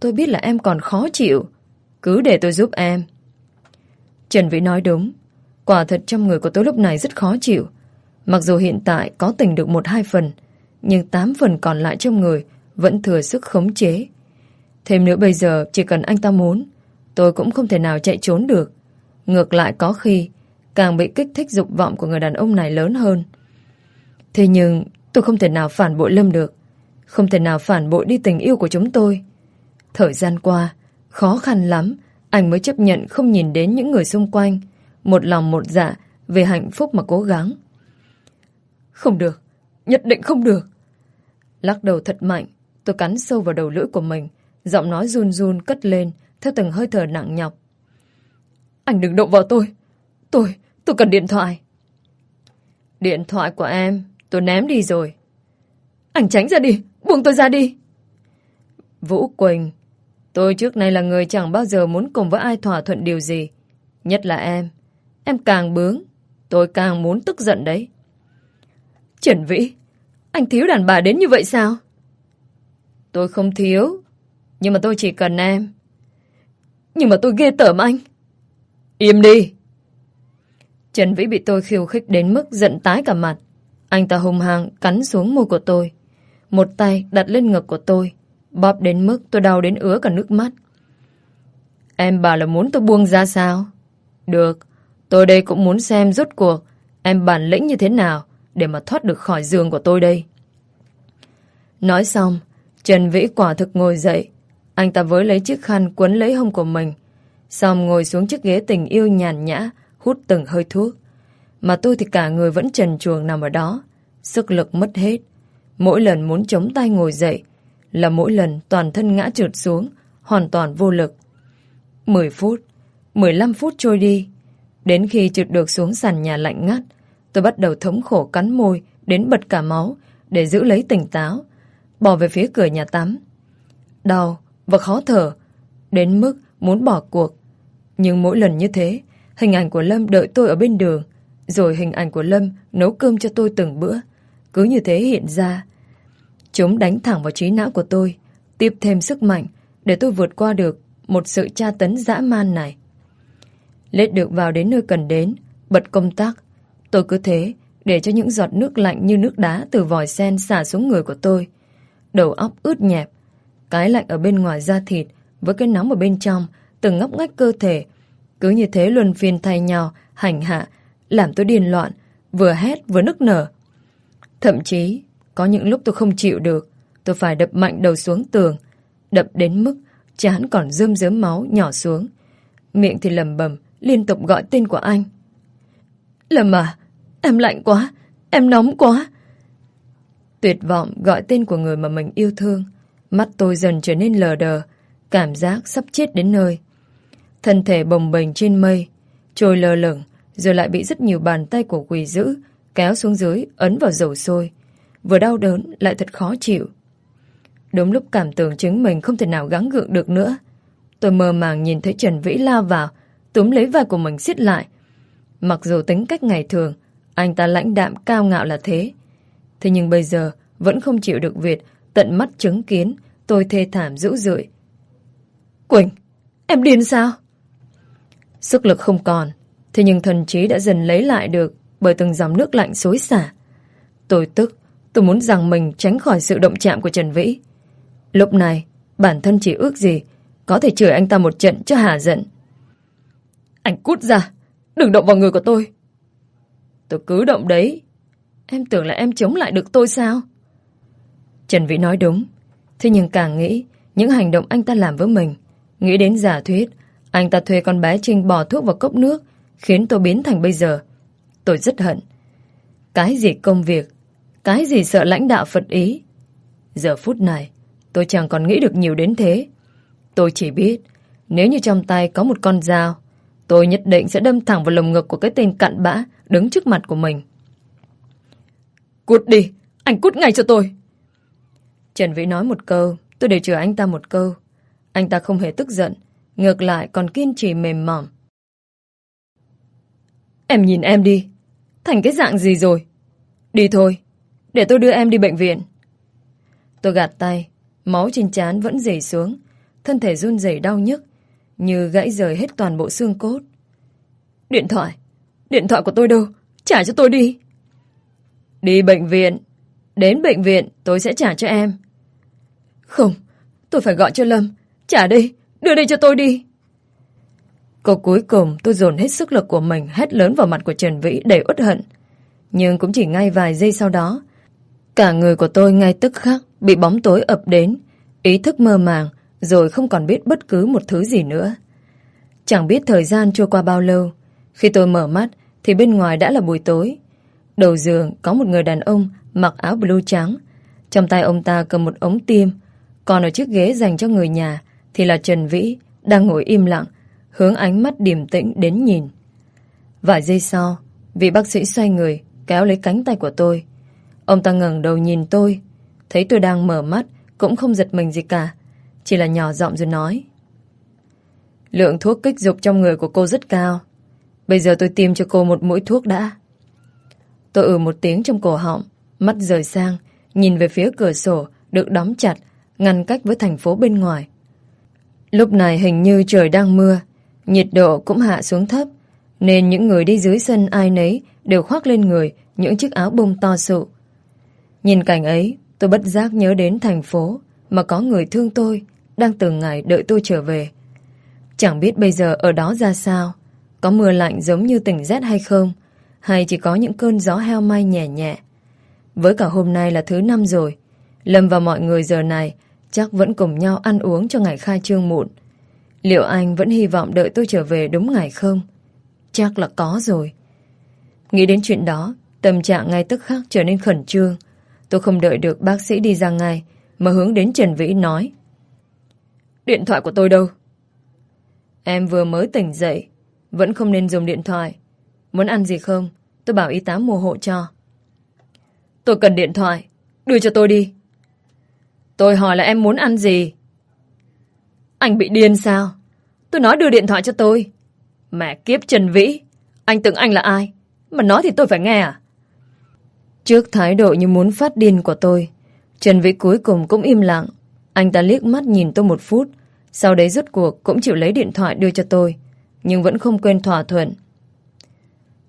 Tôi biết là em còn khó chịu. Cứ để tôi giúp em. Trần Vĩ nói đúng. Quả thật trong người của tôi lúc này rất khó chịu. Mặc dù hiện tại có tỉnh được một hai phần, nhưng tám phần còn lại trong người vẫn thừa sức khống chế. Thêm nữa bây giờ chỉ cần anh ta muốn, tôi cũng không thể nào chạy trốn được. Ngược lại có khi càng bị kích thích dục vọng của người đàn ông này lớn hơn. Thế nhưng tôi không thể nào phản bội Lâm được. Không thể nào phản bội đi tình yêu của chúng tôi. Thời gian qua, khó khăn lắm, anh mới chấp nhận không nhìn đến những người xung quanh, một lòng một dạ về hạnh phúc mà cố gắng. Không được, nhất định không được. Lắc đầu thật mạnh, tôi cắn sâu vào đầu lưỡi của mình, giọng nói run run cất lên theo từng hơi thở nặng nhọc. Anh đừng động vào tôi. Tôi, tôi cần điện thoại. Điện thoại của em, tôi ném đi rồi. Anh tránh ra đi, buông tôi ra đi. Vũ Quỳnh, tôi trước nay là người chẳng bao giờ muốn cùng với ai thỏa thuận điều gì. Nhất là em. Em càng bướng, tôi càng muốn tức giận đấy. Trần Vĩ, anh thiếu đàn bà đến như vậy sao? Tôi không thiếu, nhưng mà tôi chỉ cần em. Nhưng mà tôi ghê tởm anh. Im đi! Trần Vĩ bị tôi khiêu khích đến mức giận tái cả mặt. Anh ta hùng hăng cắn xuống môi của tôi. Một tay đặt lên ngực của tôi. Bóp đến mức tôi đau đến ứa cả nước mắt. Em bảo là muốn tôi buông ra sao? Được, tôi đây cũng muốn xem rốt cuộc em bản lĩnh như thế nào để mà thoát được khỏi giường của tôi đây. Nói xong, Trần Vĩ quả thực ngồi dậy. Anh ta với lấy chiếc khăn quấn lấy hông của mình. Xong ngồi xuống chiếc ghế tình yêu nhàn nhã, hút từng hơi thuốc. Mà tôi thì cả người vẫn trần chuồng nằm ở đó. Sức lực mất hết. Mỗi lần muốn chống tay ngồi dậy là mỗi lần toàn thân ngã trượt xuống, hoàn toàn vô lực. 10 phút, 15 phút trôi đi. Đến khi trượt được xuống sàn nhà lạnh ngắt, tôi bắt đầu thống khổ cắn môi đến bật cả máu để giữ lấy tỉnh táo bỏ về phía cửa nhà tắm. Đau và khó thở, đến mức muốn bỏ cuộc. Nhưng mỗi lần như thế, hình ảnh của Lâm đợi tôi ở bên đường, rồi hình ảnh của Lâm nấu cơm cho tôi từng bữa, cứ như thế hiện ra. Chúng đánh thẳng vào trí não của tôi, tiếp thêm sức mạnh để tôi vượt qua được một sự tra tấn dã man này. Lết được vào đến nơi cần đến, bật công tắc. Tôi cứ thế, để cho những giọt nước lạnh như nước đá từ vòi sen xả xuống người của tôi đầu óc ướt nhẹp. Cái lạnh ở bên ngoài da thịt với cái nóng ở bên trong, từng ngóc ngách cơ thể. Cứ như thế luân phiên thay nhau, hành hạ, làm tôi điên loạn, vừa hét vừa nức nở. Thậm chí, có những lúc tôi không chịu được, tôi phải đập mạnh đầu xuống tường, đập đến mức chán còn rơm rớm máu nhỏ xuống. Miệng thì lầm bầm, liên tục gọi tên của anh. Lâm à, em lạnh quá, em nóng quá. Tuyệt vọng gọi tên của người mà mình yêu thương. Mắt tôi dần trở nên lờ đờ, cảm giác sắp chết đến nơi. Thân thể bồng bềnh trên mây, trôi lơ lửng, rồi lại bị rất nhiều bàn tay của quỷ dữ kéo xuống dưới, ấn vào dầu sôi. Vừa đau đớn, lại thật khó chịu. Đúng lúc cảm tưởng chứng mình không thể nào gắng gượng được nữa. Tôi mơ màng nhìn thấy Trần Vĩ lao vào, túm lấy vai của mình xiết lại. Mặc dù tính cách ngày thường, anh ta lãnh đạm cao ngạo là thế. Thế nhưng bây giờ vẫn không chịu được việc tận mắt chứng kiến tôi thê thảm dữ dội. Quỳnh, em điên sao? Sức lực không còn, thế nhưng thần trí đã dần lấy lại được bởi từng dòng nước lạnh xối xả. Tôi tức, tôi muốn rằng mình tránh khỏi sự động chạm của Trần Vĩ. Lúc này, bản thân chỉ ước gì có thể chửi anh ta một trận cho hà giận. Anh cút ra, đừng động vào người của tôi. Tôi cứ động đấy. Em tưởng là em chống lại được tôi sao? Trần Vĩ nói đúng. Thế nhưng càng nghĩ, những hành động anh ta làm với mình, nghĩ đến giả thuyết, anh ta thuê con bé Trinh bỏ thuốc vào cốc nước, khiến tôi biến thành bây giờ. Tôi rất hận. Cái gì công việc, cái gì sợ lãnh đạo Phật ý. Giờ phút này, tôi chẳng còn nghĩ được nhiều đến thế. Tôi chỉ biết, nếu như trong tay có một con dao, tôi nhất định sẽ đâm thẳng vào lồng ngực của cái tên cặn bã đứng trước mặt của mình. Cút đi, anh cút ngay cho tôi. Trần Vĩ nói một câu, tôi đều chừa anh ta một câu. Anh ta không hề tức giận, ngược lại còn kiên trì mềm mỏng. Em nhìn em đi, thành cái dạng gì rồi? Đi thôi, để tôi đưa em đi bệnh viện. Tôi gạt tay, máu trên trán vẫn dày xuống, thân thể run rẩy đau nhức, như gãy rời hết toàn bộ xương cốt. Điện thoại, điện thoại của tôi đâu? Trả cho tôi đi. Đi bệnh viện. Đến bệnh viện tôi sẽ trả cho em. Không, tôi phải gọi cho Lâm. Trả đây, đưa đây cho tôi đi. Câu cuối cùng tôi dồn hết sức lực của mình hét lớn vào mặt của Trần Vĩ đầy uất hận. Nhưng cũng chỉ ngay vài giây sau đó, cả người của tôi ngay tức khắc bị bóng tối ập đến, ý thức mơ màng, rồi không còn biết bất cứ một thứ gì nữa. Chẳng biết thời gian trôi qua bao lâu, khi tôi mở mắt thì bên ngoài đã là buổi tối. Đầu giường có một người đàn ông mặc áo blue trắng, trong tay ông ta cầm một ống tiêm, còn ở chiếc ghế dành cho người nhà thì là Trần Vĩ đang ngồi im lặng, hướng ánh mắt điềm tĩnh đến nhìn. Vài giây sau, vị bác sĩ xoay người, kéo lấy cánh tay của tôi. Ông ta ngẩng đầu nhìn tôi, thấy tôi đang mở mắt, cũng không giật mình gì cả, chỉ là nhỏ giọng rồi nói. Lượng thuốc kích dục trong người của cô rất cao. Bây giờ tôi tìm cho cô một mũi thuốc đã. Tôi ừ một tiếng trong cổ họng, mắt rời sang, nhìn về phía cửa sổ được đóng chặt, ngăn cách với thành phố bên ngoài. Lúc này hình như trời đang mưa, nhiệt độ cũng hạ xuống thấp, nên những người đi dưới sân ai nấy đều khoác lên người những chiếc áo bông to sụ. Nhìn cảnh ấy, tôi bất giác nhớ đến thành phố mà có người thương tôi, đang từng ngày đợi tôi trở về. Chẳng biết bây giờ ở đó ra sao, có mưa lạnh giống như tỉnh rét hay không, hay chỉ có những cơn gió heo may nhẹ nhẹ. Với cả hôm nay là thứ năm rồi, Lâm và mọi người giờ này chắc vẫn cùng nhau ăn uống cho ngày khai trương muộn. Liệu anh vẫn hy vọng đợi tôi trở về đúng ngày không? Chắc là có rồi. Nghĩ đến chuyện đó, tâm trạng ngay tức khắc trở nên khẩn trương. Tôi không đợi được bác sĩ đi ra ngay, mà hướng đến Trần Vĩ nói. Điện thoại của tôi đâu? Em vừa mới tỉnh dậy, vẫn không nên dùng điện thoại. Muốn ăn gì không? Tôi bảo y tá mua hộ cho. Tôi cần điện thoại. Đưa cho tôi đi. Tôi hỏi là em muốn ăn gì? Anh bị điên sao? Tôi nói đưa điện thoại cho tôi. Mẹ kiếp Trần Vĩ. Anh tưởng anh là ai? Mà nói thì tôi phải nghe à? Trước thái độ như muốn phát điên của tôi, Trần Vĩ cuối cùng cũng im lặng. Anh ta liếc mắt nhìn tôi một phút, sau đấy rút cuộc cũng chịu lấy điện thoại đưa cho tôi, nhưng vẫn không quên thỏa thuận.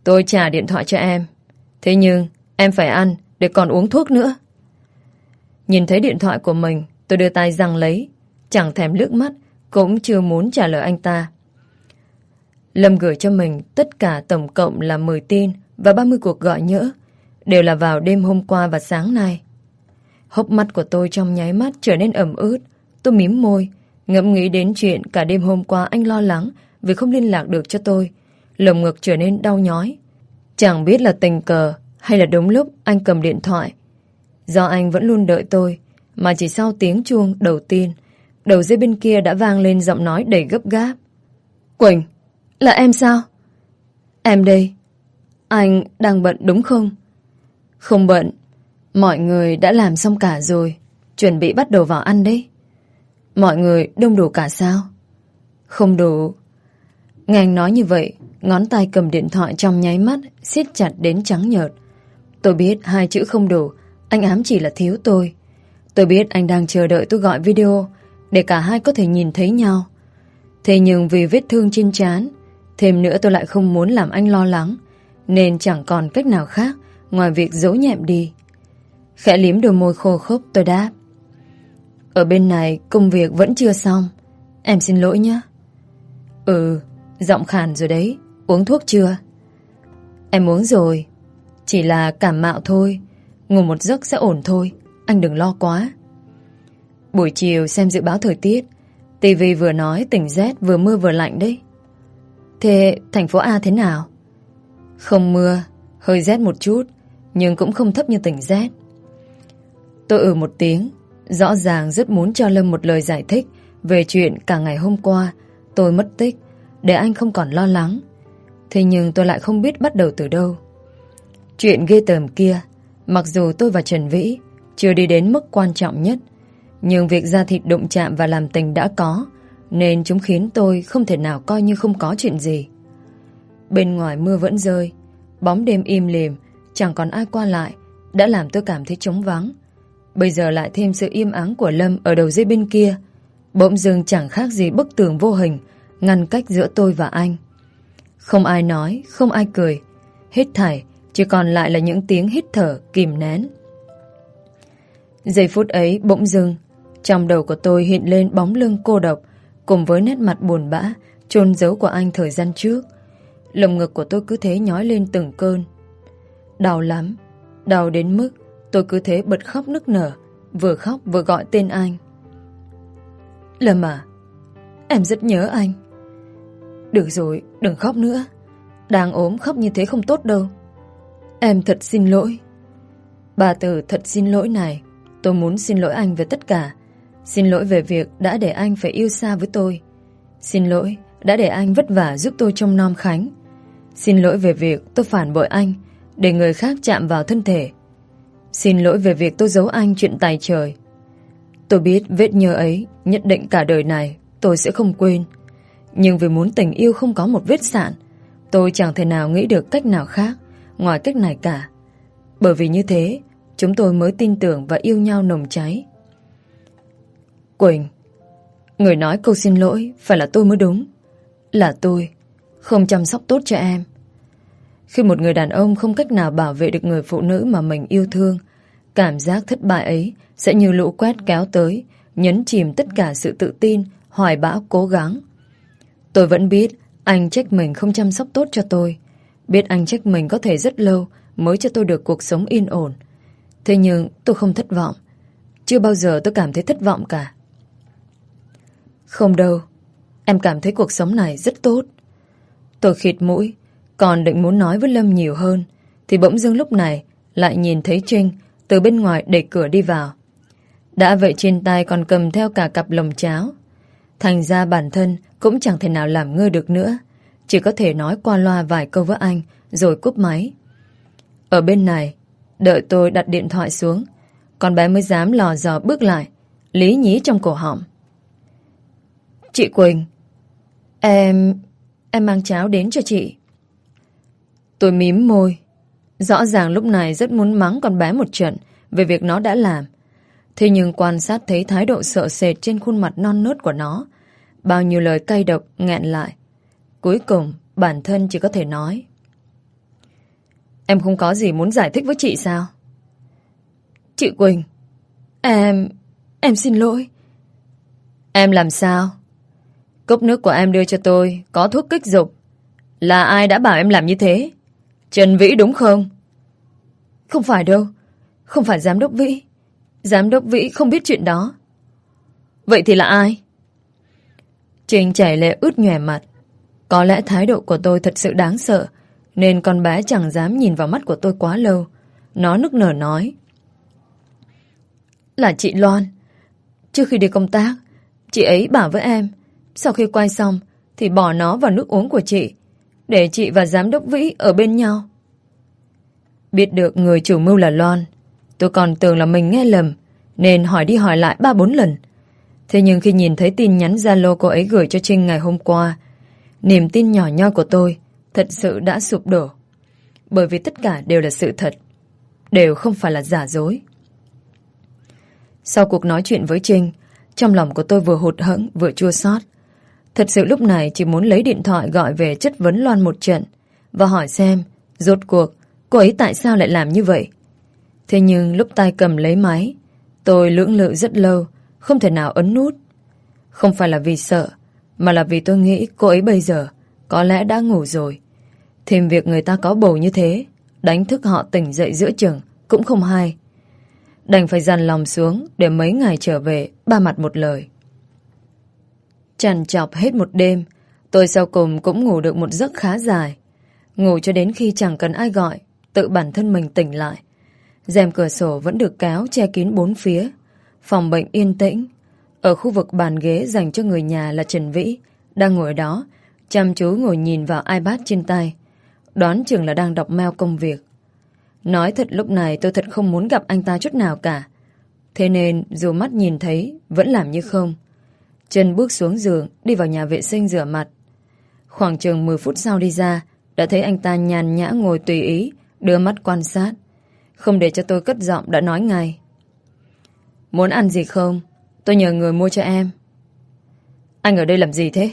Tôi trả điện thoại cho em. Thế nhưng, em phải ăn để còn uống thuốc nữa. Nhìn thấy điện thoại của mình, tôi đưa tay răng lấy, chẳng thèm lướt mắt, cũng chưa muốn trả lời anh ta. Lâm gửi cho mình tất cả tổng cộng là 10 tin và 30 cuộc gọi nhỡ, đều là vào đêm hôm qua và sáng nay. Hốc mắt của tôi trong nháy mắt trở nên ẩm ướt, tôi mím môi, ngẫm nghĩ đến chuyện cả đêm hôm qua anh lo lắng vì không liên lạc được cho tôi, lồng ngực trở nên đau nhói. Chẳng biết là tình cờ hay là đúng lúc anh cầm điện thoại. Do anh vẫn luôn đợi tôi, mà chỉ sau tiếng chuông đầu tiên, đầu dây bên kia đã vang lên giọng nói đầy gấp gáp. Quỳnh, là em sao? Em đây. Anh đang bận đúng không? Không bận. Mọi người đã làm xong cả rồi. Chuẩn bị bắt đầu vào ăn đấy. Mọi người đông đủ cả sao? Không đủ. Nghe anh nói như vậy, ngón tay cầm điện thoại trong nháy mắt, siết chặt đến trắng nhợt. Tôi biết hai chữ không đủ, anh ám chỉ là thiếu tôi. Tôi biết anh đang chờ đợi tôi gọi video để cả hai có thể nhìn thấy nhau. Thế nhưng vì vết thương trên trán, thêm nữa tôi lại không muốn làm anh lo lắng, nên chẳng còn cách nào khác ngoài việc giấu nhẹm đi. Khẽ liếm đôi môi khô khốc tôi đáp. Ở bên này công việc vẫn chưa xong. Em xin lỗi nhé. Ừ, giọng khàn rồi đấy. Uống thuốc chưa? Em uống rồi. Chỉ là cảm mạo thôi. Ngủ một giấc sẽ ổn thôi. Anh đừng lo quá. Buổi chiều xem dự báo thời tiết. TV vừa nói tỉnh rét vừa mưa vừa lạnh đấy. Thế thành phố A thế nào? Không mưa, hơi rét một chút, nhưng cũng không thấp như tỉnh rét. Tôi ừ một tiếng, rõ ràng rất muốn cho Lâm một lời giải thích về chuyện cả ngày hôm qua tôi mất tích, để anh không còn lo lắng. Thế nhưng tôi lại không biết bắt đầu từ đâu. Chuyện ghê tởm kia, mặc dù tôi và Trần Vĩ chưa đi đến mức quan trọng nhất, nhưng việc ra thịt đụng chạm và làm tình đã có, nên chúng khiến tôi không thể nào coi như không có chuyện gì. Bên ngoài mưa vẫn rơi, bóng đêm im lìm, chẳng còn ai qua lại, đã làm tôi cảm thấy trống vắng. Bây giờ lại thêm sự im ắng của Lâm ở đầu dây bên kia, bỗng dưng chẳng khác gì bức tường vô hình, ngăn cách giữa tôi và anh. Không ai nói, không ai cười, hết thảy, chỉ còn lại là những tiếng hít thở kìm nén. Giây phút ấy bỗng dưng, trong đầu của tôi hiện lên bóng lưng cô độc cùng với nét mặt buồn bã chôn giấu của anh thời gian trước. Lồng ngực của tôi cứ thế nhói lên từng cơn. Đau lắm, đau đến mức tôi cứ thế bật khóc nức nở, vừa khóc vừa gọi tên anh. Lâm à, em rất nhớ anh. Được rồi, đừng khóc nữa. Đang ốm khóc như thế không tốt đâu. Em thật xin lỗi. Bà từ thật xin lỗi này, tôi muốn xin lỗi anh về tất cả. Xin lỗi về việc đã để anh phải yêu xa với tôi. Xin lỗi đã để anh vất vả giúp tôi trông nom khánh. Xin lỗi về việc tôi phản bội anh để người khác chạm vào thân thể. Xin lỗi về việc tôi giấu anh chuyện tài trời. Tôi biết vết nhơ ấy nhất định cả đời này tôi sẽ không quên. Nhưng vì muốn tình yêu không có một vết sạn, tôi chẳng thể nào nghĩ được cách nào khác ngoài cách này cả. Bởi vì như thế, chúng tôi mới tin tưởng và yêu nhau nồng cháy. Quỳnh Người nói câu xin lỗi Phải là tôi mới đúng Là tôi Không chăm sóc tốt cho em Khi một người đàn ông không cách nào bảo vệ được người phụ nữ mà mình yêu thương Cảm giác thất bại ấy Sẽ như lũ quét kéo tới Nhấn chìm tất cả sự tự tin Hoài bão cố gắng Tôi vẫn biết Anh trách mình không chăm sóc tốt cho tôi Biết anh trách mình có thể rất lâu Mới cho tôi được cuộc sống yên ổn Thế nhưng tôi không thất vọng Chưa bao giờ tôi cảm thấy thất vọng cả không đâu. Em cảm thấy cuộc sống này rất tốt. Tôi khịt mũi, còn định muốn nói với Lâm nhiều hơn, thì bỗng dưng lúc này lại nhìn thấy Trinh từ bên ngoài đẩy cửa đi vào. Đã vậy trên tay còn cầm theo cả cặp lồng cháo. Thành ra bản thân cũng chẳng thể nào làm ngơ được nữa. Chỉ có thể nói qua loa vài câu với anh rồi cúp máy. Ở bên này, đợi tôi đặt điện thoại xuống, con bé mới dám lò dò bước lại, lý nhí trong cổ họng. Chị Quỳnh Em... em mang cháo đến cho chị Tôi mím môi Rõ ràng lúc này rất muốn mắng con bé một trận Về việc nó đã làm Thế nhưng quan sát thấy thái độ sợ sệt Trên khuôn mặt non nớt của nó Bao nhiêu lời cay độc, nghẹn lại. Cuối cùng, bản thân chỉ có thể nói. Em không có gì muốn giải thích với chị sao? Chị Quỳnh, Em... em xin lỗi. Em làm sao? Cốc nước của em đưa cho tôi Có thuốc kích dục. Là ai đã bảo em làm như thế? Trần Vĩ đúng không? Không phải đâu, Không phải giám đốc Vĩ. Giám đốc Vĩ không biết chuyện đó. Vậy thì là ai? Trình chảy lệ ướt nhòe mặt Có lẽ thái độ của tôi thật sự đáng sợ Nên con bé chẳng dám nhìn vào mắt của tôi quá lâu Nó nức nở nói Là chị Loan. Trước khi đi công tác, chị ấy bảo với em, sau khi quay xong thì bỏ nó vào nước uống của chị, để chị và giám đốc Vĩ ở bên nhau. Biết được người chủ mưu là Loan, tôi còn tưởng là mình nghe lầm, nên hỏi đi hỏi lại ba bốn lần. Thế nhưng khi nhìn thấy tin nhắn Zalo cô ấy gửi cho Trinh ngày hôm qua, niềm tin nhỏ nhoi của tôi thật sự đã sụp đổ. Bởi vì tất cả đều là sự thật, đều không phải là giả dối. Sau cuộc nói chuyện với Trinh, trong lòng của tôi vừa hụt hẫng vừa chua xót. Thật sự lúc này chỉ muốn lấy điện thoại gọi về chất vấn Loan một trận và hỏi xem, rốt cuộc, cô ấy tại sao lại làm như vậy. Thế nhưng lúc tay cầm lấy máy, tôi lưỡng lự rất lâu, không thể nào ấn nút. Không phải là vì sợ, mà là vì tôi nghĩ cô ấy bây giờ có lẽ đã ngủ rồi. Thêm việc người ta có bầu như thế, đánh thức họ tỉnh dậy giữa chừng cũng không hay. Đành phải dằn lòng xuống để mấy ngày trở về ba mặt một lời. Chằn chọc hết một đêm, tôi sau cùng cũng ngủ được một giấc khá dài. Ngủ cho đến khi chẳng cần ai gọi, tự bản thân mình tỉnh lại. rèm cửa sổ vẫn được kéo che kín bốn phía. Phòng bệnh yên tĩnh. Ở khu vực bàn ghế dành cho người nhà là Trần Vĩ, đang ngồi đó, chăm chú ngồi nhìn vào iPad trên tay. Đoán chừng là đang đọc mail công việc. Nói thật lúc này tôi thật không muốn gặp anh ta chút nào cả. Thế nên dù mắt nhìn thấy vẫn làm như không. Chân bước xuống giường đi vào nhà vệ sinh rửa mặt. Khoảng chừng 10 phút sau đi ra đã thấy anh ta nhàn nhã ngồi tùy ý đưa mắt quan sát. Không để cho tôi cất giọng đã nói ngay. Muốn ăn gì không? Tôi nhờ người mua cho em. Anh ở đây làm gì thế?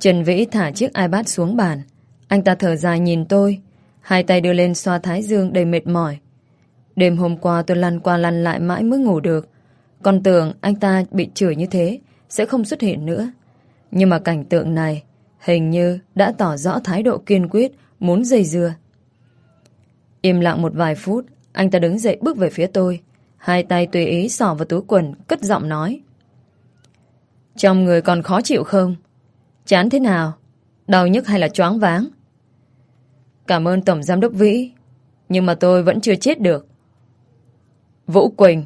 Trần Vĩ thả chiếc iPad xuống bàn. Anh ta thở dài nhìn tôi Hai tay đưa lên xoa thái dương đầy mệt mỏi. Đêm hôm qua tôi lăn qua lăn lại mãi mới ngủ được. Còn tưởng anh ta bị chửi như thế sẽ không xuất hiện nữa. Nhưng mà cảnh tượng này hình như đã tỏ rõ thái độ kiên quyết muốn dây dưa. Im lặng một vài phút, anh ta đứng dậy bước về phía tôi. Hai tay tùy ý sò vào túi quần, cất giọng nói. Trong người còn khó chịu không? Chán thế nào? Đau nhức hay là choáng váng? Cảm ơn Tổng Giám đốc Vĩ Nhưng mà tôi vẫn chưa chết được Vũ Quỳnh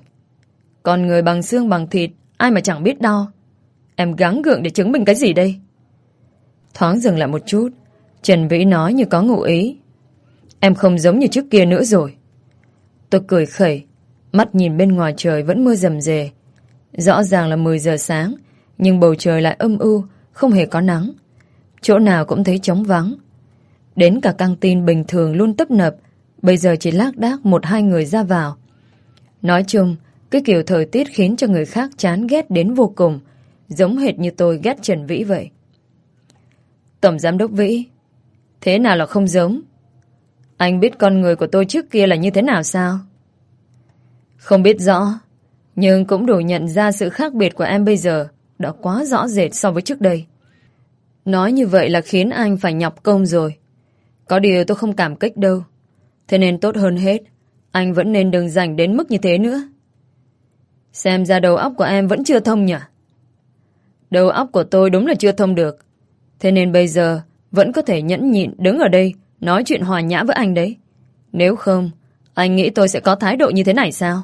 Con người bằng xương bằng thịt Ai mà chẳng biết đau Em gắng gượng để chứng minh cái gì đây Thoáng dừng lại một chút Trần Vĩ nói như có ngụ ý Em không giống như trước kia nữa rồi Tôi cười khẩy Mắt nhìn bên ngoài trời vẫn mưa rầm rề. Rõ ràng là 10 giờ sáng, Nhưng bầu trời lại âm u, Không hề có nắng. Chỗ nào cũng thấy trống vắng. Đến cả căng tin bình thường luôn tấp nập, Bây giờ chỉ lác đác một hai người ra vào. Nói chung, Cái kiểu thời tiết khiến cho người khác chán ghét đến vô cùng, Giống hệt như tôi ghét Trần Vĩ vậy. Tổng Giám đốc Vĩ, Thế nào là không giống? Anh biết con người của tôi trước kia là như thế nào sao? Không biết rõ Nhưng cũng đủ nhận ra sự khác biệt của em bây giờ Đã quá rõ rệt so với trước đây Nói như vậy là khiến anh phải nhọc công rồi có điều tôi không cảm kích đâu. Thế nên tốt hơn hết, anh vẫn nên đừng dành đến mức như thế nữa. Xem ra đầu óc của em vẫn chưa thông nhỉ? Đầu óc của tôi đúng là chưa thông được. Thế nên bây giờ vẫn có thể nhẫn nhịn đứng ở đây nói chuyện hòa nhã với anh đấy. Nếu không, anh nghĩ tôi sẽ có thái độ như thế này sao?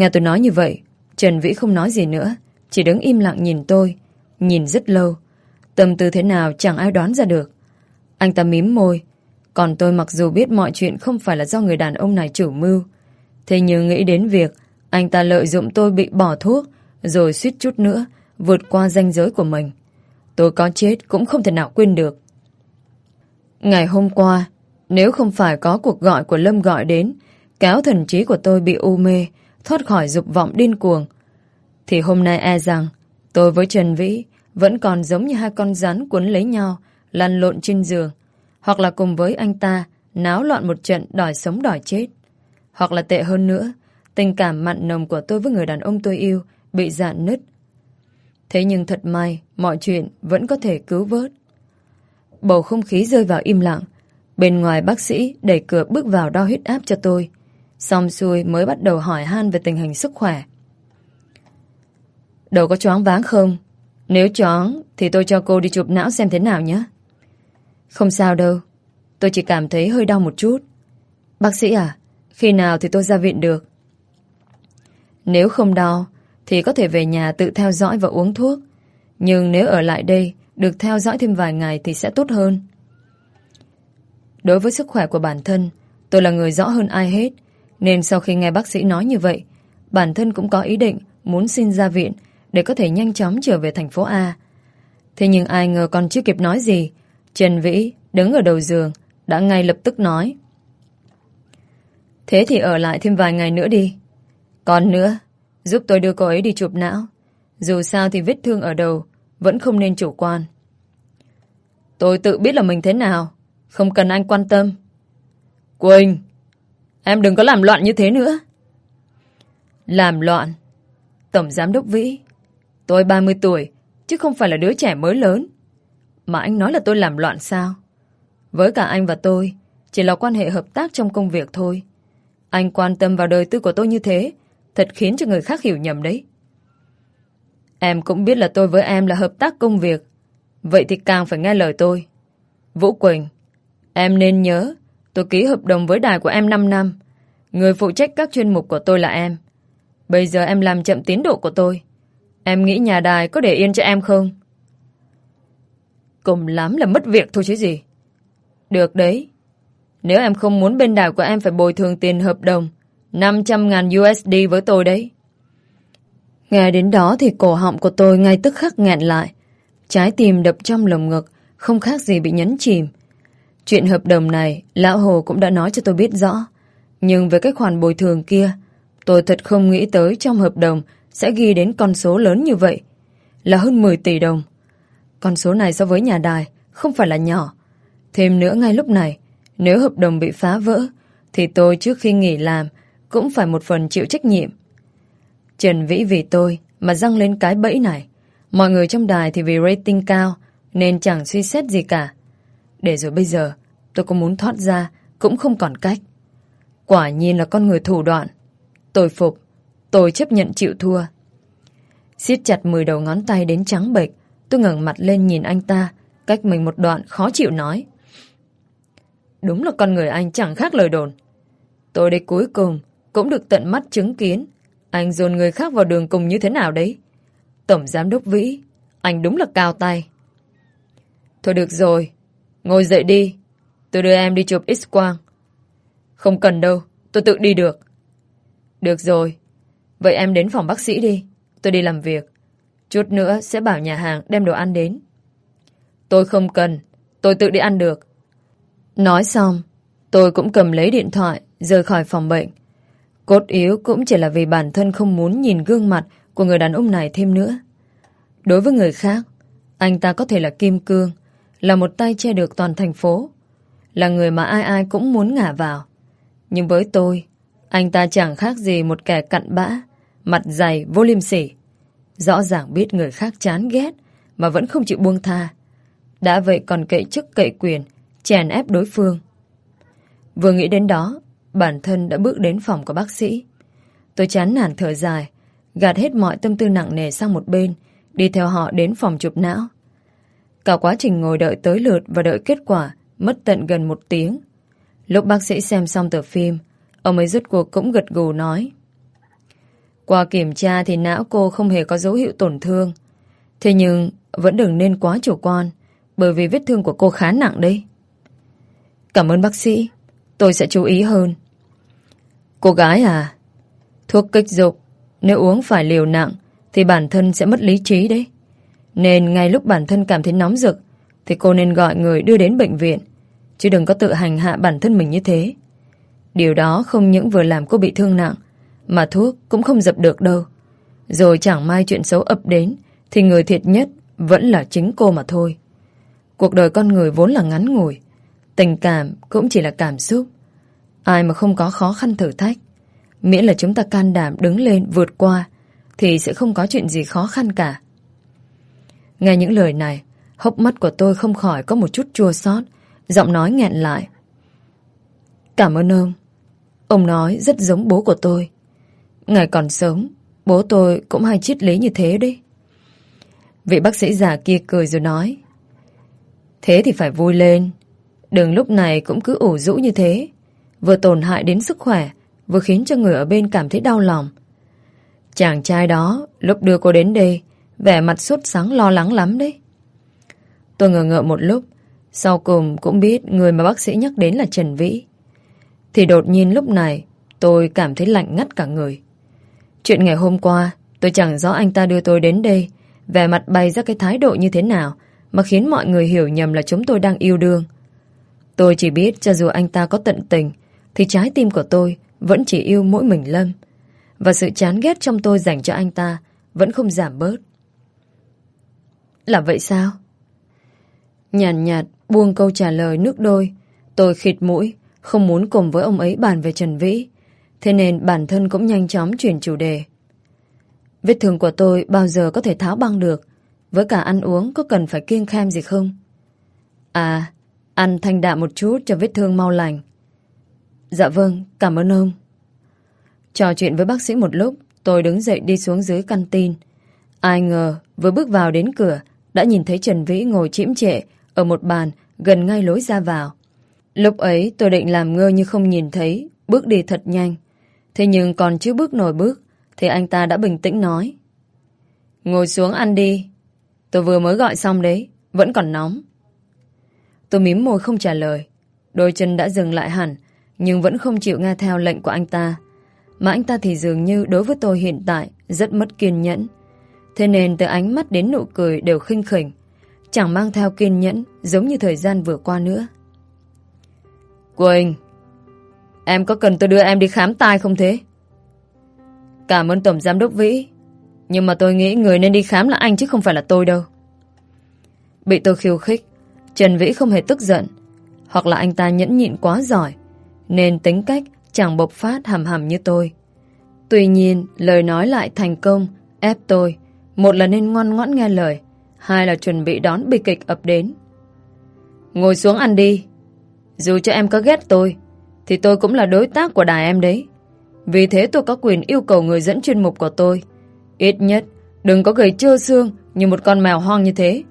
Nghe tôi nói như vậy, Trần Vĩ không nói gì nữa, chỉ đứng im lặng nhìn tôi, nhìn rất lâu. Tâm tư thế nào chẳng ai đoán ra được. Anh ta mím môi. Còn tôi mặc dù biết mọi chuyện không phải là do người đàn ông này chủ mưu. Thế nhưng nghĩ đến việc anh ta lợi dụng tôi bị bỏ thuốc rồi suýt chút nữa vượt qua ranh giới của mình. Tôi có chết cũng không thể nào quên được. Ngày hôm qua, nếu không phải có cuộc gọi của Lâm gọi đến, kéo thần trí của tôi bị u mê, thoát khỏi dục vọng điên cuồng, thì hôm nay e rằng tôi với Trần Vĩ vẫn còn giống như hai con rắn cuốn lấy nhau, lăn lộn trên giường, hoặc là cùng với anh ta náo loạn một trận đòi sống đòi chết. Hoặc là tệ hơn nữa, tình cảm mặn nồng của tôi với người đàn ông tôi yêu bị dạn nứt. Thế nhưng thật may, mọi chuyện vẫn có thể cứu vớt. Bầu không khí rơi vào im lặng. Bên ngoài bác sĩ đẩy cửa bước vào đo huyết áp cho tôi. Xong xuôi mới bắt đầu hỏi han về tình hình sức khỏe. Đầu có choáng váng không? Nếu choáng thì tôi cho cô đi chụp não xem thế nào nhé. Không sao đâu. Tôi chỉ cảm thấy hơi đau một chút. Bác sĩ à, khi nào thì tôi ra viện được? Nếu không đau, thì có thể về nhà tự theo dõi và uống thuốc. Nhưng nếu ở lại đây, được theo dõi thêm vài ngày thì sẽ tốt hơn. Đối với sức khỏe của bản thân, tôi là người rõ hơn ai hết. Nên sau khi nghe bác sĩ nói như vậy, bản thân cũng có ý định muốn xin ra viện để có thể nhanh chóng trở về thành phố A. Thế nhưng ai ngờ còn chưa kịp nói gì, Trần Vĩ đứng ở đầu giường đã ngay lập tức nói. Thế thì ở lại thêm vài ngày nữa đi. Còn nữa, giúp tôi đưa cô ấy đi chụp não. Dù sao thì vết thương ở đầu vẫn không nên chủ quan. Tôi tự biết là mình thế nào, không cần anh quan tâm. Quỳnh, em đừng có làm loạn như thế nữa. Làm loạn? Tổng Giám Đốc Vĩ, tôi 30 tuổi, chứ không phải là đứa trẻ mới lớn. Mà anh nói là tôi làm loạn sao? Với cả anh và tôi, chỉ là quan hệ hợp tác trong công việc thôi. Anh quan tâm vào đời tư của tôi như thế, thật khiến cho người khác hiểu nhầm đấy. Em cũng biết là tôi với em là hợp tác công việc, vậy thì càng phải nghe lời tôi. Vũ Quỳnh, em nên nhớ, tôi ký hợp đồng với đài của em 5 năm. Người phụ trách các chuyên mục của tôi là em. Bây giờ em làm chậm tiến độ của tôi. Em nghĩ nhà đài có để yên cho em không? Cùng lắm là mất việc thôi chứ gì. Được đấy. Nếu em không muốn bên đài của em phải bồi thường tiền hợp đồng 500.000 USD với tôi đấy. Nghe đến đó thì cổ họng của tôi ngay tức khắc nghẹn lại. Trái tim đập trong lồng ngực, không khác gì bị nhấn chìm. Chuyện hợp đồng này, Lão Hồ cũng đã nói cho tôi biết rõ. Nhưng với cái khoản bồi thường kia, tôi thật không nghĩ tới trong hợp đồng sẽ ghi đến con số lớn như vậy. Là hơn 10 tỷ đồng. Con số này so với nhà đài không phải là nhỏ. Thêm nữa ngay lúc này, nếu hợp đồng bị phá vỡ, thì tôi trước khi nghỉ làm cũng phải một phần chịu trách nhiệm. Trần Vĩ vì tôi mà răng lên cái bẫy này. Mọi người trong đài thì vì rating cao nên chẳng suy xét gì cả. Để rồi bây giờ tôi có muốn thoát ra cũng không còn cách. Quả nhiên là con người thủ đoạn. Tôi phục, tôi chấp nhận chịu thua. siết chặt 10 đầu ngón tay đến trắng bệch, tôi ngẩng mặt lên nhìn anh ta, cách mình một đoạn khó chịu nói. Đúng là con người anh chẳng khác lời đồn. Tôi đây cuối cùng cũng được tận mắt chứng kiến anh dồn người khác vào đường cùng như thế nào đấy. Tổng giám đốc Vĩ, anh đúng là cao tay. Thôi được rồi, ngồi dậy đi. Tôi đưa em đi chụp x-quang. Không cần đâu, tôi tự đi được. Được rồi, vậy em đến phòng bác sĩ đi. Tôi đi làm việc. Chút nữa sẽ bảo nhà hàng đem đồ ăn đến. Tôi không cần, tôi tự đi ăn được. Nói xong, tôi cũng cầm lấy điện thoại, rời khỏi phòng bệnh. Cốt yếu cũng chỉ là vì bản thân không muốn nhìn gương mặt của người đàn ông này thêm nữa. Đối với người khác, anh ta có thể là kim cương, là một tay che được toàn thành phố, là người mà ai ai cũng muốn ngả vào. Nhưng với tôi, anh ta chẳng khác gì một kẻ cặn bã, mặt dày, vô liêm sỉ. Rõ ràng biết người khác chán ghét, mà vẫn không chịu buông tha. Đã vậy còn cậy chức cậy quyền, chèn ép đối phương. Vừa nghĩ đến đó, bản thân đã bước đến phòng của bác sĩ. Tôi chán nản thở dài, gạt hết mọi tâm tư nặng nề sang một bên, đi theo họ đến phòng chụp não. Cả quá trình ngồi đợi tới lượt và đợi kết quả mất tận gần một tiếng. Lúc bác sĩ xem xong tờ phim, ông ấy rút cuộc cũng gật gù nói. Qua kiểm tra thì não cô không hề có dấu hiệu tổn thương. Thế nhưng vẫn đừng nên quá chủ quan, bởi vì vết thương của cô khá nặng đấy. Cảm ơn bác sĩ. Tôi sẽ chú ý hơn. Cô gái à? Thuốc kích dục, nếu uống phải liều nặng, thì bản thân sẽ mất lý trí đấy. Nên ngay lúc bản thân cảm thấy nóng rực, thì cô nên gọi người đưa đến bệnh viện, chứ đừng có tự hành hạ bản thân mình như thế. Điều đó không những vừa làm cô bị thương nặng, mà thuốc cũng không dập được đâu. Rồi chẳng may chuyện xấu ập đến, thì người thiệt nhất vẫn là chính cô mà thôi. Cuộc đời con người vốn là ngắn ngủi, Tình cảm cũng chỉ là cảm xúc. Ai mà không có khó khăn thử thách, miễn là chúng ta can đảm đứng lên vượt qua, thì sẽ không có chuyện gì khó khăn cả. Nghe những lời này, hốc mắt của tôi không khỏi có một chút chua xót, giọng nói nghẹn lại. Cảm ơn ông. Ông nói rất giống bố của tôi. Ngày còn sống, bố tôi cũng hay triết lý như thế đấy. Vị bác sĩ già kia cười rồi nói. Thế thì phải vui lên. Đừng lúc này cũng cứ ủ rũ như thế Vừa tổn hại đến sức khỏe Vừa khiến cho người ở bên cảm thấy đau lòng Chàng trai đó lúc đưa cô đến đây vẻ mặt sốt sáng lo lắng lắm đấy. Tôi ngờ ngợ một lúc sau cùng cũng biết người mà bác sĩ nhắc đến là Trần Vĩ. Thì đột nhiên lúc này tôi cảm thấy lạnh ngắt cả người. Chuyện ngày hôm qua tôi chẳng rõ anh ta đưa tôi đến đây vẻ mặt bày ra cái thái độ như thế nào mà khiến mọi người hiểu nhầm là chúng tôi đang yêu đương. Tôi chỉ biết cho dù anh ta có tận tình thì trái tim của tôi vẫn chỉ yêu mỗi mình Lâm. Và sự chán ghét trong tôi dành cho anh ta vẫn không giảm bớt. Là vậy sao? Nhàn nhạt, nhạt buông câu trả lời nước đôi. Tôi khịt mũi, không muốn cùng với ông ấy bàn về Trần Vĩ. Thế nên bản thân cũng nhanh chóng chuyển chủ đề. Vết thương của tôi bao giờ có thể tháo băng được. Với cả ăn uống có cần phải kiêng khem gì không? À, ăn thanh đạm một chút cho vết thương mau lành. Dạ vâng, cảm ơn ông. Trò chuyện với bác sĩ một lúc, tôi đứng dậy đi xuống dưới căn tin. Ai ngờ, vừa bước vào đến cửa, đã nhìn thấy Trần Vĩ ngồi chĩm trệ ở một bàn gần ngay lối ra vào. Lúc ấy tôi định làm ngơ như không nhìn thấy, bước đi thật nhanh. Thế nhưng còn chưa bước nổi bước, thì anh ta đã bình tĩnh nói. Ngồi xuống ăn đi. Tôi vừa mới gọi xong đấy, vẫn còn nóng. Tôi mím môi không trả lời. Đôi chân đã dừng lại hẳn, nhưng vẫn không chịu nghe theo lệnh của anh ta. Mà anh ta thì dường như đối với tôi hiện tại rất mất kiên nhẫn. Thế nên từ ánh mắt đến nụ cười đều khinh khỉnh, chẳng mang theo kiên nhẫn giống như thời gian vừa qua nữa. Quỳnh, em có cần tôi đưa em đi khám tai không thế? Cảm ơn Tổng Giám Đốc Vĩ, nhưng mà tôi nghĩ người nên đi khám là anh chứ không phải là tôi đâu. Bị tôi khiêu khích, Trần Vĩ không hề tức giận, hoặc là anh ta nhẫn nhịn quá giỏi, nên tính cách chẳng bộc phát hầm hầm như tôi. Tuy nhiên, lời nói lại thành công, ép tôi, một là nên ngoan ngoãn nghe lời, hai là chuẩn bị đón bi kịch ập đến. Ngồi xuống ăn đi. Dù cho em có ghét tôi, thì tôi cũng là đối tác của đài em đấy. Vì thế tôi có quyền yêu cầu người dẫn chuyên mục của tôi. Ít nhất, đừng có gầy trơ xương như một con mèo hoang như thế.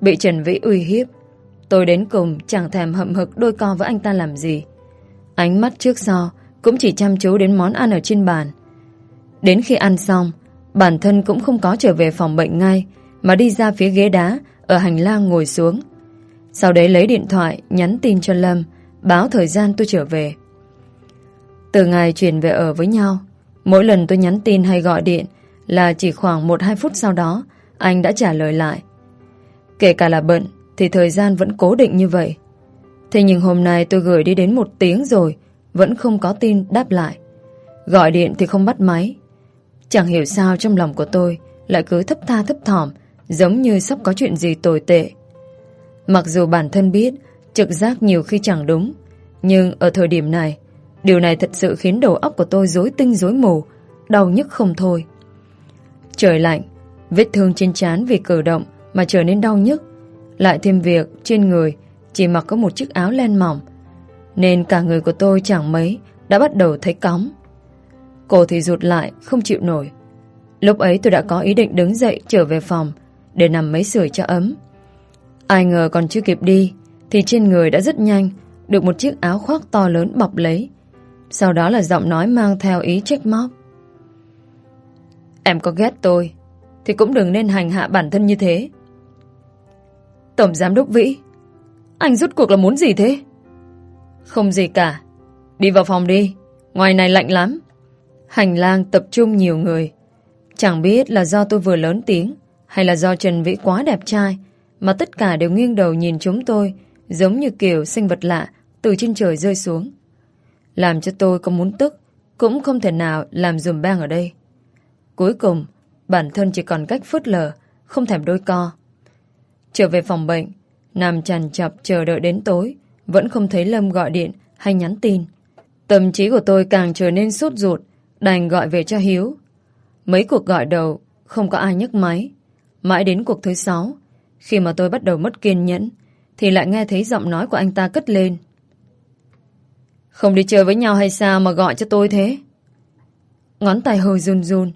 Bị Trần Vĩ uy hiếp, tôi đến cùng chẳng thèm hậm hực đôi co với anh ta làm gì. Ánh mắt trước sau cũng chỉ chăm chú đến món ăn ở trên bàn. Đến khi ăn xong, bản thân cũng không có trở về phòng bệnh ngay, mà đi ra phía ghế đá ở hành lang ngồi xuống. Sau đấy lấy điện thoại nhắn tin cho Lâm, báo thời gian tôi trở về. Từ ngày chuyển về ở với nhau, mỗi lần tôi nhắn tin hay gọi điện là chỉ khoảng 1-2 phút sau đó anh đã trả lời lại. Kể cả là bận thì thời gian vẫn cố định như vậy. Thế nhưng hôm nay tôi gửi đi đến một tiếng rồi vẫn không có tin đáp lại. Gọi điện thì không bắt máy. Chẳng hiểu sao trong lòng của tôi lại cứ thấp tha thấp thỏm giống như sắp có chuyện gì tồi tệ. Mặc dù bản thân biết trực giác nhiều khi chẳng đúng, nhưng ở thời điểm này, điều này thật sự khiến đầu óc của tôi rối tinh rối mù, đau nhức không thôi. Trời lạnh, vết thương trên trán vì cử động mà trở nên đau nhức, lại thêm việc trên người chỉ mặc có một chiếc áo len mỏng, nên cả người của tôi chẳng mấy đã bắt đầu thấy cóng. Cổ thì rụt lại, không chịu nổi. Lúc ấy tôi đã có ý định đứng dậy trở về phòng để nằm mấy sưởi cho ấm. Ai ngờ còn chưa kịp đi, thì trên người đã rất nhanh, được một chiếc áo khoác to lớn bọc lấy. Sau đó là giọng nói mang theo ý trách móc. Em có ghét tôi, thì cũng đừng nên hành hạ bản thân như thế. Tổng Giám Đốc Vĩ, Anh rút cuộc là muốn gì thế? Không gì cả, Đi vào phòng đi, Ngoài này lạnh lắm Hành lang tập trung nhiều người, Chẳng biết là do tôi vừa lớn tiếng hay là do Trần Vĩ quá đẹp trai, Mà tất cả đều nghiêng đầu nhìn chúng tôi, Giống như kiểu sinh vật lạ, Từ trên trời rơi xuống. Làm cho tôi có muốn tức, Cũng không thể nào làm dùm bang ở đây. Cuối cùng, Bản thân chỉ còn cách phớt lờ, Không thèm đôi co. Trở về phòng bệnh Nằm chằn chập chờ đợi đến tối, Vẫn không thấy Lâm gọi điện hay nhắn tin. Tâm trí của tôi càng trở nên sốt ruột, Đành gọi về cho Hiếu. Mấy cuộc gọi đầu, Không có ai nhấc máy. Mãi đến cuộc thứ sáu, Khi mà tôi bắt đầu mất kiên nhẫn, Thì lại nghe thấy giọng nói của anh ta cất lên. Không đi chơi với nhau hay sao mà gọi cho tôi thế? Ngón tay hơi run run,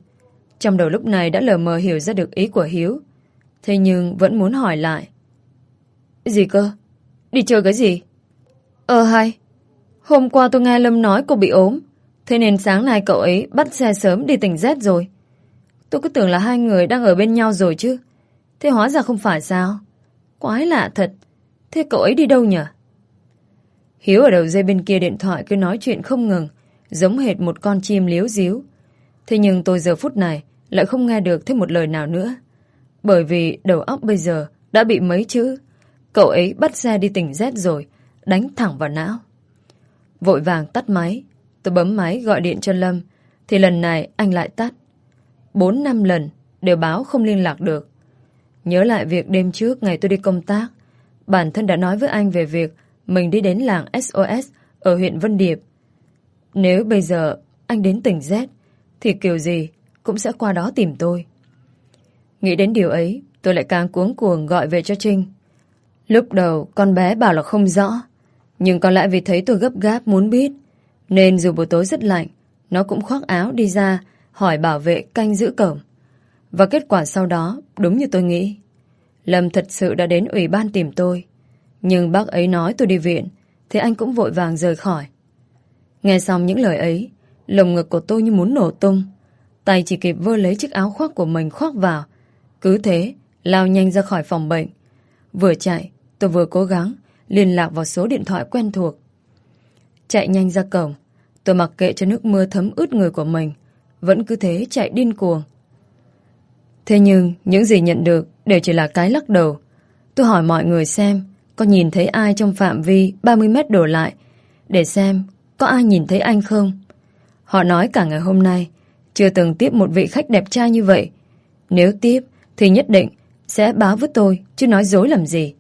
Trong đầu lúc này đã lờ mờ hiểu ra được ý của Hiếu, Thế nhưng vẫn muốn hỏi lại. Gì cơ? Đi chơi cái gì? Ờ hay, Hôm qua tôi nghe Lâm nói cô bị ốm, Thế nên sáng nay cậu ấy bắt xe sớm đi tỉnh Z rồi. Tôi cứ tưởng là hai người đang ở bên nhau rồi chứ. Thế hóa ra không phải sao? Quái lạ thật. Thế cậu ấy đi đâu nhỉ? Hiếu ở đầu dây bên kia điện thoại cứ nói chuyện không ngừng, giống hệt một con chim liếu díu. Thế nhưng tôi giờ phút này lại không nghe được thêm một lời nào nữa. Bởi vì đầu óc bây giờ đã bị mấy chữ. Cậu ấy bắt xe đi tỉnh Z rồi, đánh thẳng vào não. Vội vàng tắt máy, tôi bấm máy gọi điện cho Lâm, thì lần này anh lại tắt. Bốn năm lần đều báo không liên lạc được. Nhớ lại việc đêm trước ngày tôi đi công tác, bản thân đã nói với anh về việc mình đi đến làng SOS ở huyện Vân Điệp. Nếu bây giờ anh đến tỉnh Z, thì kiểu gì cũng sẽ qua đó tìm tôi. Nghĩ đến điều ấy, tôi lại càng cuống cuồng gọi về cho Trinh. Lúc đầu con bé bảo là không rõ, nhưng có lẽ vì thấy tôi gấp gáp muốn biết, nên dù buổi tối rất lạnh, nó cũng khoác áo đi ra hỏi bảo vệ canh giữ cổng. Và kết quả sau đó đúng như tôi nghĩ. Lâm thật sự đã đến ủy ban tìm tôi. Nhưng bác ấy nói tôi đi viện, thì anh cũng vội vàng rời khỏi. Nghe xong những lời ấy, lồng ngực của tôi như muốn nổ tung. Tay chỉ kịp vơ lấy chiếc áo khoác của mình khoác vào. Cứ thế, lao nhanh ra khỏi phòng bệnh. Vừa chạy, tôi vừa cố gắng liên lạc vào số điện thoại quen thuộc. Chạy nhanh ra cổng, tôi mặc kệ cho nước mưa thấm ướt người của mình. Vẫn cứ thế chạy điên cuồng. Thế nhưng, những gì nhận được đều chỉ là cái lắc đầu. Tôi hỏi mọi người xem có nhìn thấy ai trong phạm vi 30 mét đổ lại để xem có ai nhìn thấy anh không. Họ nói cả ngày hôm nay chưa từng tiếp một vị khách đẹp trai như vậy. Nếu tiếp thì nhất định sẽ báo với tôi chứ nói dối làm gì.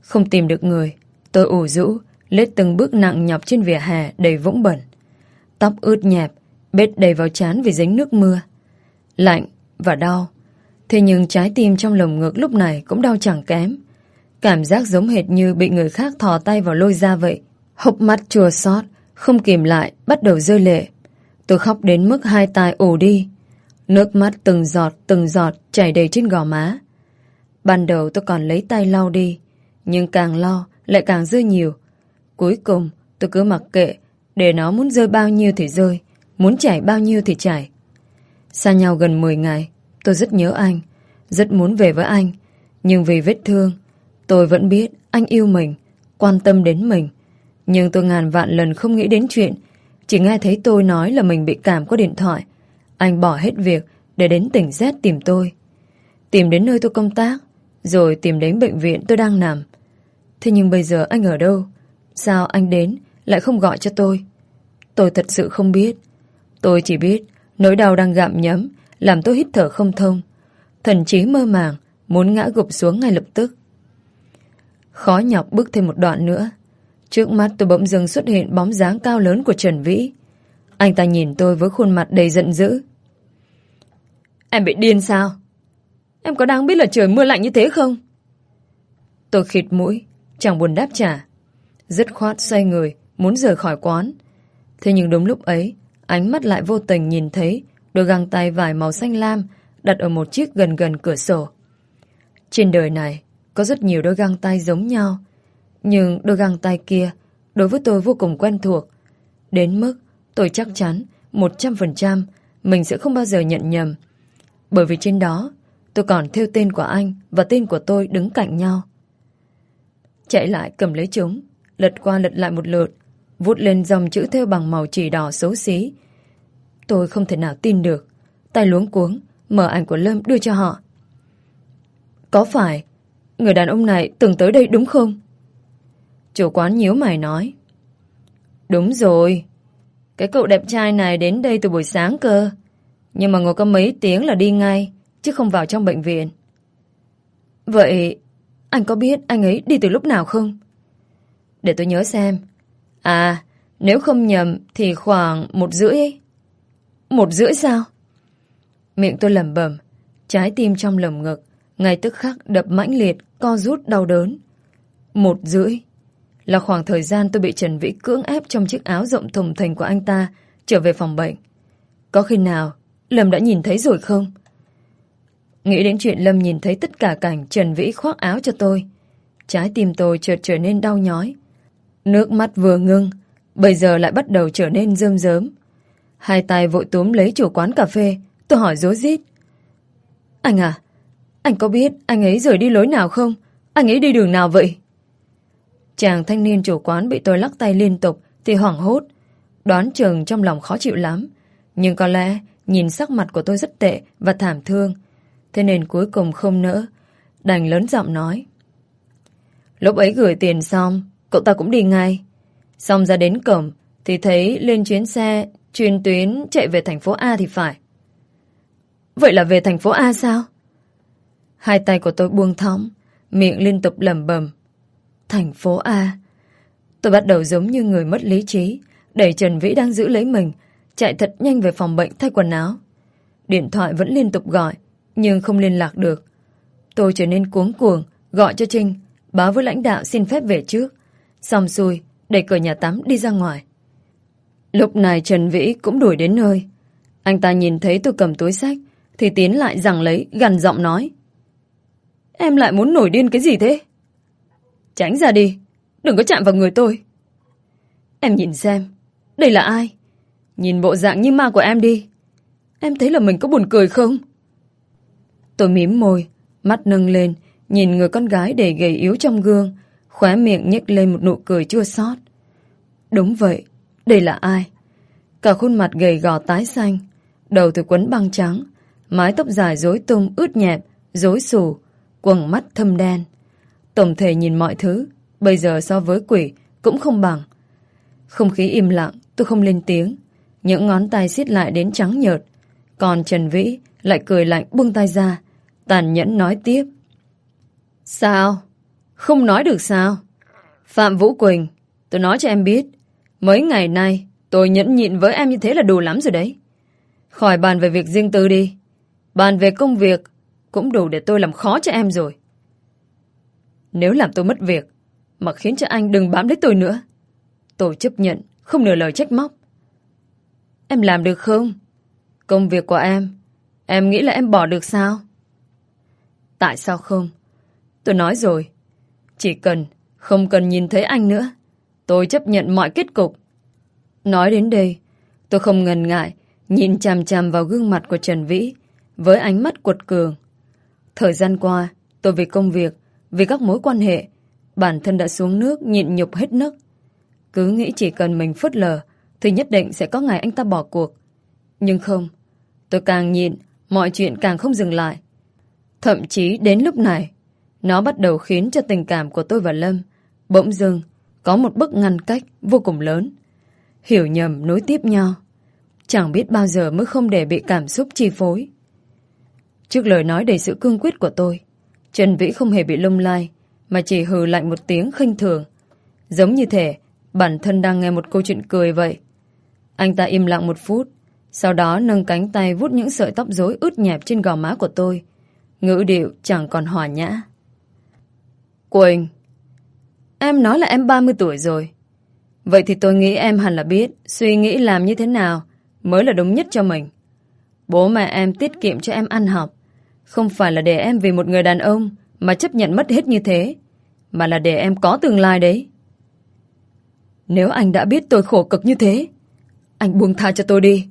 Không tìm được người, tôi ủ rũ, lết từng bước nặng nhọc trên vỉa hè đầy vũng bẩn. Tóc ướt nhẹp, bết đầy vào chán vì dính nước mưa. Lạnh và đau. Thế nhưng trái tim trong lồng ngực lúc này cũng đau chẳng kém. Cảm giác giống hệt như bị người khác thò tay vào lôi ra vậy. Hốc mắt chua xót, không kìm lại, bắt đầu rơi lệ. Tôi khóc đến mức hai tai ủ đi. Nước mắt từng giọt, từng giọt chảy đầy trên gò má. Ban đầu tôi còn lấy tay lau đi, nhưng càng lo lại càng rơi nhiều. Cuối cùng tôi cứ mặc kệ, để nó muốn rơi bao nhiêu thì rơi, muốn chảy bao nhiêu thì chảy. Xa nhau gần 10 ngày, tôi rất nhớ anh, rất muốn về với anh. Nhưng vì vết thương, tôi vẫn biết anh yêu mình, quan tâm đến mình. Nhưng tôi ngàn vạn lần không nghĩ đến chuyện chỉ nghe thấy tôi nói là mình bị cảm qua điện thoại. Anh bỏ hết việc để đến tỉnh Z tìm tôi. Tìm đến nơi tôi công tác, rồi tìm đến bệnh viện tôi đang nằm. Thế nhưng bây giờ anh ở đâu? Sao anh đến lại không gọi cho tôi? Tôi thật sự không biết. Tôi chỉ biết nỗi đau đang gặm nhấm làm tôi hít thở không thông. Thần trí mơ màng muốn ngã gục xuống ngay lập tức. Khó nhọc bước thêm một đoạn nữa Trước mắt tôi bỗng dưng xuất hiện bóng dáng cao lớn của Trần Vĩ. Anh ta nhìn tôi với khuôn mặt đầy giận dữ. Em bị điên sao? Em có đang biết là trời mưa lạnh như thế không? Tôi khịt mũi, chẳng buồn đáp trả. Dứt khoát xoay người, muốn rời khỏi quán. Thế nhưng đúng lúc ấy, ánh mắt lại vô tình nhìn thấy đôi găng tay vải màu xanh lam đặt ở một chiếc gần gần cửa sổ. Trên đời này, có rất nhiều đôi găng tay giống nhau, nhưng đôi găng tay kia đối với tôi vô cùng quen thuộc. Đến mức tôi chắc chắn 100% mình sẽ không bao giờ nhận nhầm. Bởi vì trên đó tôi còn theo tên của anh và tên của tôi đứng cạnh nhau. Chạy lại cầm lấy chúng, lật qua lật lại một lượt, vút lên dòng chữ thêu bằng màu chỉ đỏ xấu xí. Tôi không thể nào tin được. Tay luống cuống, mở ảnh của Lâm đưa cho họ. Có phải người đàn ông này từng tới đây đúng không? Chủ quán nhíu mày nói. Đúng rồi. Cái cậu đẹp trai này đến đây từ buổi sáng cơ. Nhưng mà ngồi có mấy tiếng là đi ngay, chứ không vào trong bệnh viện. Vậy, anh có biết anh ấy đi từ lúc nào không? Để tôi nhớ xem. À, nếu không nhầm thì khoảng một rưỡi ấy. Một rưỡi sao? Miệng tôi lẩm bẩm, trái tim trong lồng ngực, ngay tức khắc đập mãnh liệt, co rút đau đớn. Một rưỡi là khoảng thời gian tôi bị Trần Vĩ cưỡng ép trong chiếc áo rộng thùng thình của anh ta trở về phòng bệnh. Có khi nào Lâm đã nhìn thấy rồi không? Nghĩ đến chuyện Lâm nhìn thấy tất cả cảnh Trần Vĩ khoác áo cho tôi. Trái tim tôi chợt trở nên đau nhói. Nước mắt vừa ngưng, bây giờ lại bắt đầu trở nên rơm rớm. Hai tay vội túm lấy chủ quán cà phê. Tôi hỏi dối rít Anh à, anh có biết anh ấy rời đi lối nào không? Anh ấy đi đường nào vậy? Chàng thanh niên chủ quán bị tôi lắc tay liên tục thì hoảng hốt. Đoán chừng trong lòng khó chịu lắm. Nhưng có lẽ nhìn sắc mặt của tôi rất tệ và thảm thương. Thế nên cuối cùng không nỡ. Đành lớn giọng nói. Lúc ấy gửi tiền xong, cậu ta cũng đi ngay. Xong ra đến cổng thì thấy lên chuyến xe chuyên tuyến chạy về thành phố A thì phải. Vậy là về thành phố A sao? Hai tay của tôi buông thõng, miệng liên tục lẩm bẩm. Thành phố A. Tôi bắt đầu giống như người mất lý trí, đẩy Trần Vĩ đang giữ lấy mình, chạy thật nhanh về phòng bệnh thay quần áo. Điện thoại vẫn liên tục gọi, nhưng không liên lạc được. Tôi trở nên cuống cuồng, gọi cho Trinh, báo với lãnh đạo xin phép về trước. Xong xuôi, đẩy cửa nhà tắm đi ra ngoài. Lúc này Trần Vĩ cũng đuổi đến nơi. Anh ta nhìn thấy tôi cầm túi sách, thì tiến lại rằng lấy, gần giọng nói. Em lại muốn nổi điên cái gì thế? Tránh ra đi, đừng có chạm vào người tôi. Em nhìn xem, đây là ai? Nhìn bộ dạng như ma của em đi. Em thấy là mình có buồn cười không? Tôi mím môi, mắt nâng lên, nhìn người con gái để gầy yếu trong gương, khóe miệng nhếch lên một nụ cười chua xót. Đúng vậy, đây là ai? Cả khuôn mặt gầy gò tái xanh, đầu thì quấn băng trắng, mái tóc dài rối tung ướt nhẹp, rối xù, quầng mắt thâm đen. Tổng thể nhìn mọi thứ, bây giờ so với quỷ cũng không bằng. Không khí im lặng, tôi không lên tiếng. Những ngón tay siết lại đến trắng nhợt. Còn Trần Vĩ lại cười lạnh buông tay ra, tàn nhẫn nói tiếp. Sao? Không nói được sao? Phạm Vũ Quỳnh, tôi nói cho em biết, mấy ngày nay tôi nhẫn nhịn với em như thế là đủ lắm rồi đấy. Khỏi bàn về việc riêng tư đi. Bàn về công việc cũng đủ để tôi làm khó cho em rồi. Nếu làm tôi mất việc, mà khiến cho anh đừng bám lấy tôi nữa, tôi chấp nhận, không nửa lời trách móc. Em làm được không? Công việc của em, em nghĩ là em bỏ được sao? Tại sao không? Tôi nói rồi, chỉ cần, không cần nhìn thấy anh nữa, tôi chấp nhận mọi kết cục. Nói đến đây, tôi không ngần ngại, nhìn chằm chằm vào gương mặt của Trần Vĩ, với ánh mắt cuột cường. Thời gian qua, tôi vì công việc, vì các mối quan hệ, bản thân đã xuống nước nhịn nhục hết nấc. Cứ nghĩ chỉ cần mình phớt lờ, thì nhất định sẽ có ngày anh ta bỏ cuộc. Nhưng không, tôi càng nhịn, mọi chuyện càng không dừng lại. Thậm chí đến lúc này, nó bắt đầu khiến cho tình cảm của tôi và Lâm bỗng dưng có một bức ngăn cách vô cùng lớn. Hiểu nhầm nối tiếp nhau. Chẳng biết bao giờ mới không để bị cảm xúc chi phối. Trước lời nói đầy sự cương quyết của tôi, Trần Vĩ không hề bị lung lai, mà chỉ hừ lạnh một tiếng khinh thường. Giống như thể bản thân đang nghe một câu chuyện cười vậy. Anh ta im lặng một phút, sau đó nâng cánh tay vút những sợi tóc rối ướt nhẹp trên gò má của tôi. Ngữ điệu chẳng còn hòa nhã. Quỳnh, em nói là em 30 tuổi rồi. Vậy thì tôi nghĩ em hẳn là biết suy nghĩ làm như thế nào mới là đúng nhất cho mình. Bố mẹ em tiết kiệm cho em ăn học. Không phải là để em vì một người đàn ông mà chấp nhận mất hết như thế, mà là để em có tương lai đấy. Nếu anh đã biết tôi khổ cực như thế, anh buông tha cho tôi đi.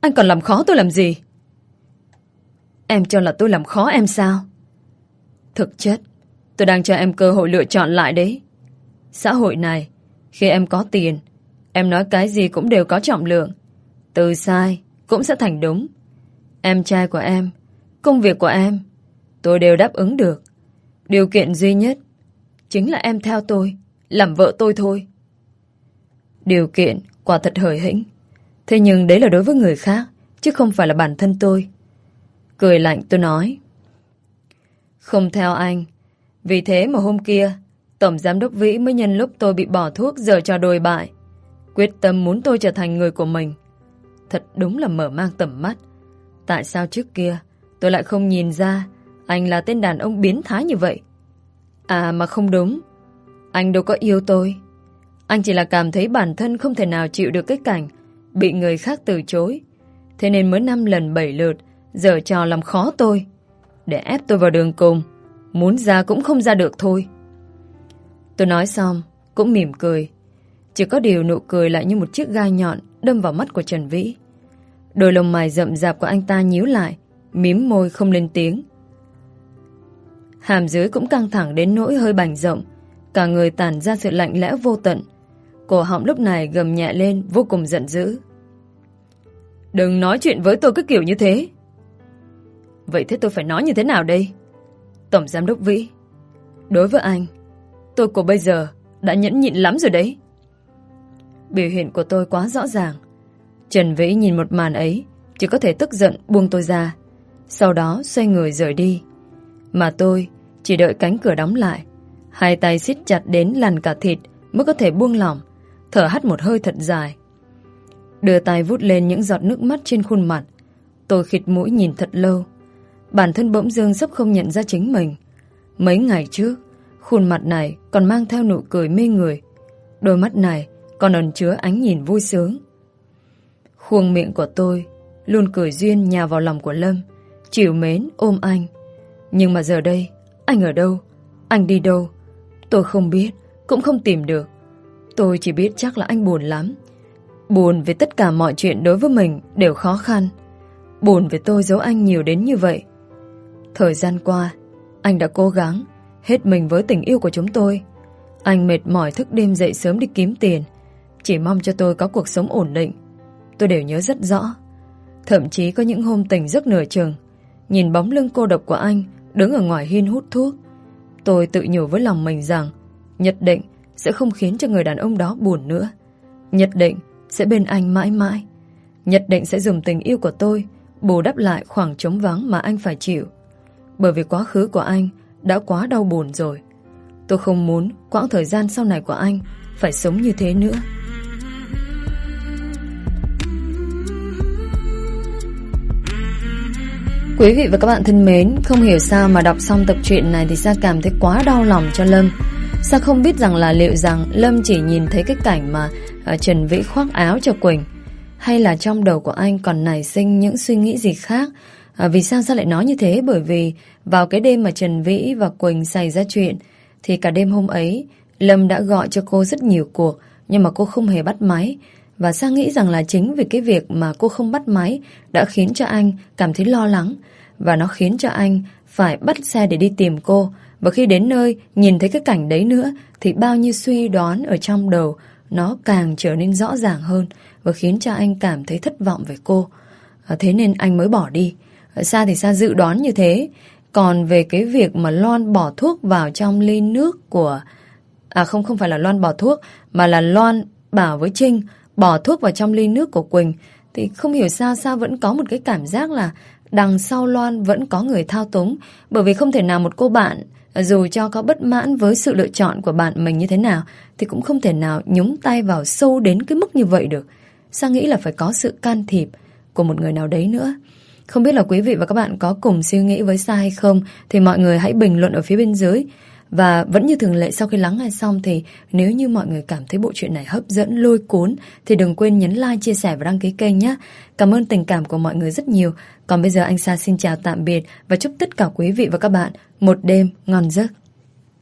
Anh còn làm khó tôi làm gì? Em cho là tôi làm khó em sao? Thực chất, tôi đang cho em cơ hội lựa chọn lại đấy. Xã hội này, khi em có tiền, em nói cái gì cũng đều có trọng lượng. Từ sai cũng sẽ thành đúng. Em trai của em, công việc của em, tôi đều đáp ứng được. Điều kiện duy nhất chính là em theo tôi, làm vợ tôi thôi. Điều kiện quả thật hời hĩnh. Thế nhưng đấy là đối với người khác, chứ không phải là bản thân tôi. Cười lạnh tôi nói. Không theo anh. Vì thế mà hôm kia, Tổng Giám đốc Vĩ mới nhân lúc tôi bị bỏ thuốc giờ cho đồi bại. Quyết tâm muốn tôi trở thành người của mình. Thật đúng là mở mang tầm mắt. Tại sao trước kia tôi lại không nhìn ra anh là tên đàn ông biến thái như vậy? À mà không đúng. Anh đâu có yêu tôi. Anh chỉ là cảm thấy bản thân không thể nào chịu được cái cảnh bị người khác từ chối. Thế nên mới năm lần bảy lượt giờ trò làm khó tôi. Để ép tôi vào đường cùng. Muốn ra cũng không ra được thôi. Tôi nói xong, cũng mỉm cười. Chỉ có điều nụ cười lại như một chiếc gai nhọn đâm vào mắt của Trần Vĩ. Đôi lông mày rậm rạp của anh ta nhíu lại, mím môi không lên tiếng. Hàm dưới cũng căng thẳng đến nỗi hơi bành rộng, cả người tản ra sự lạnh lẽo vô tận. Cổ họng lúc này gầm nhẹ lên vô cùng giận dữ. Đừng nói chuyện với tôi cứ kiểu như thế. Vậy thế tôi phải nói như thế nào đây? Tổng Giám Đốc Vĩ, đối với anh, tôi của bây giờ đã nhẫn nhịn lắm rồi đấy. Biểu hiện của tôi quá rõ ràng. Trần Vĩ nhìn một màn ấy, chỉ có thể tức giận buông tôi ra. Sau đó xoay người rời đi. Mà tôi chỉ đợi cánh cửa đóng lại. Hai tay siết chặt đến lằn cả thịt mới có thể buông lỏng, thở hắt một hơi thật dài. Đưa tay vút lên những giọt nước mắt trên khuôn mặt. Tôi khịt mũi nhìn thật lâu. Bản thân bỗng dưng sắp không nhận ra chính mình. Mấy ngày trước, khuôn mặt này còn mang theo nụ cười mê người. Đôi mắt này còn ẩn chứa ánh nhìn vui sướng. Khuôn miệng của tôi luôn cười duyên nhào vào lòng của Lâm, chịu mến ôm anh. Nhưng mà giờ đây, anh ở đâu? Anh đi đâu? Tôi không biết, cũng không tìm được. Tôi chỉ biết chắc là anh buồn lắm. Buồn vì tất cả mọi chuyện đối với mình đều khó khăn. Buồn vì tôi giấu anh nhiều đến như vậy. Thời gian qua, anh đã cố gắng hết mình với tình yêu của chúng tôi. Anh mệt mỏi thức đêm dậy sớm đi kiếm tiền, chỉ mong cho tôi có cuộc sống ổn định. Tôi đều nhớ rất rõ. Thậm chí có những hôm tỉnh giấc nửa chừng, nhìn bóng lưng cô độc của anh đứng ở ngoài hiên hút thuốc. Tôi tự nhủ với lòng mình rằng nhất định sẽ không khiến cho người đàn ông đó buồn nữa. Nhất định sẽ bên anh mãi mãi. Nhất định sẽ dùng tình yêu của tôi bù đắp lại khoảng trống vắng mà anh phải chịu. Bởi vì quá khứ của anh đã quá đau buồn rồi. Tôi không muốn quãng thời gian sau này của anh phải sống như thế nữa. Quý vị và các bạn thân mến, không hiểu sao mà đọc xong tập truyện này thì Sa cảm thấy quá đau lòng cho Lâm. Sa không biết rằng là liệu rằng Lâm chỉ nhìn thấy cái cảnh mà à, Trần Vĩ khoác áo cho Quỳnh hay là trong đầu của anh còn nảy sinh những suy nghĩ gì khác. À, vì sao Sa lại nói như thế? Bởi vì vào cái đêm mà Trần Vĩ và Quỳnh xảy ra chuyện thì cả đêm hôm ấy Lâm đã gọi cho cô rất nhiều cuộc nhưng mà cô không hề bắt máy. Và Sa nghĩ rằng là chính vì cái việc mà cô không bắt máy đã khiến cho anh cảm thấy lo lắng và nó khiến cho anh phải bắt xe để đi tìm cô. Và khi đến nơi, nhìn thấy cái cảnh đấy nữa thì bao nhiêu suy đoán ở trong đầu nó càng trở nên rõ ràng hơn và khiến cho anh cảm thấy thất vọng về cô. À, thế nên anh mới bỏ đi. Sa thì Sa dự đoán như thế. Còn về cái việc mà Loan bỏ thuốc vào trong ly nước của... À không, không phải là Loan bỏ thuốc, mà là Loan bảo với Trinh bỏ thuốc vào trong ly nước của Quỳnh. Thì không hiểu sao Sa vẫn có một cái cảm giác là đằng sau Loan vẫn có người thao túng. Bởi vì không thể nào một cô bạn, dù cho có bất mãn với sự lựa chọn của bạn mình như thế nào, thì cũng không thể nào nhúng tay vào sâu đến cái mức như vậy được. Sa nghĩ là phải có sự can thiệp của một người nào đấy nữa. Không biết là quý vị và các bạn có cùng suy nghĩ với Sa hay không thì mọi người hãy bình luận ở phía bên dưới. Và vẫn như thường lệ sau khi lắng nghe xong thì nếu như mọi người cảm thấy bộ truyện này hấp dẫn, lôi cuốn thì đừng quên nhấn like, chia sẻ và đăng ký kênh nhé. Cảm ơn tình cảm của mọi người rất nhiều. Còn bây giờ anh Sa xin chào tạm biệt và chúc tất cả quý vị và các bạn một đêm ngon giấc.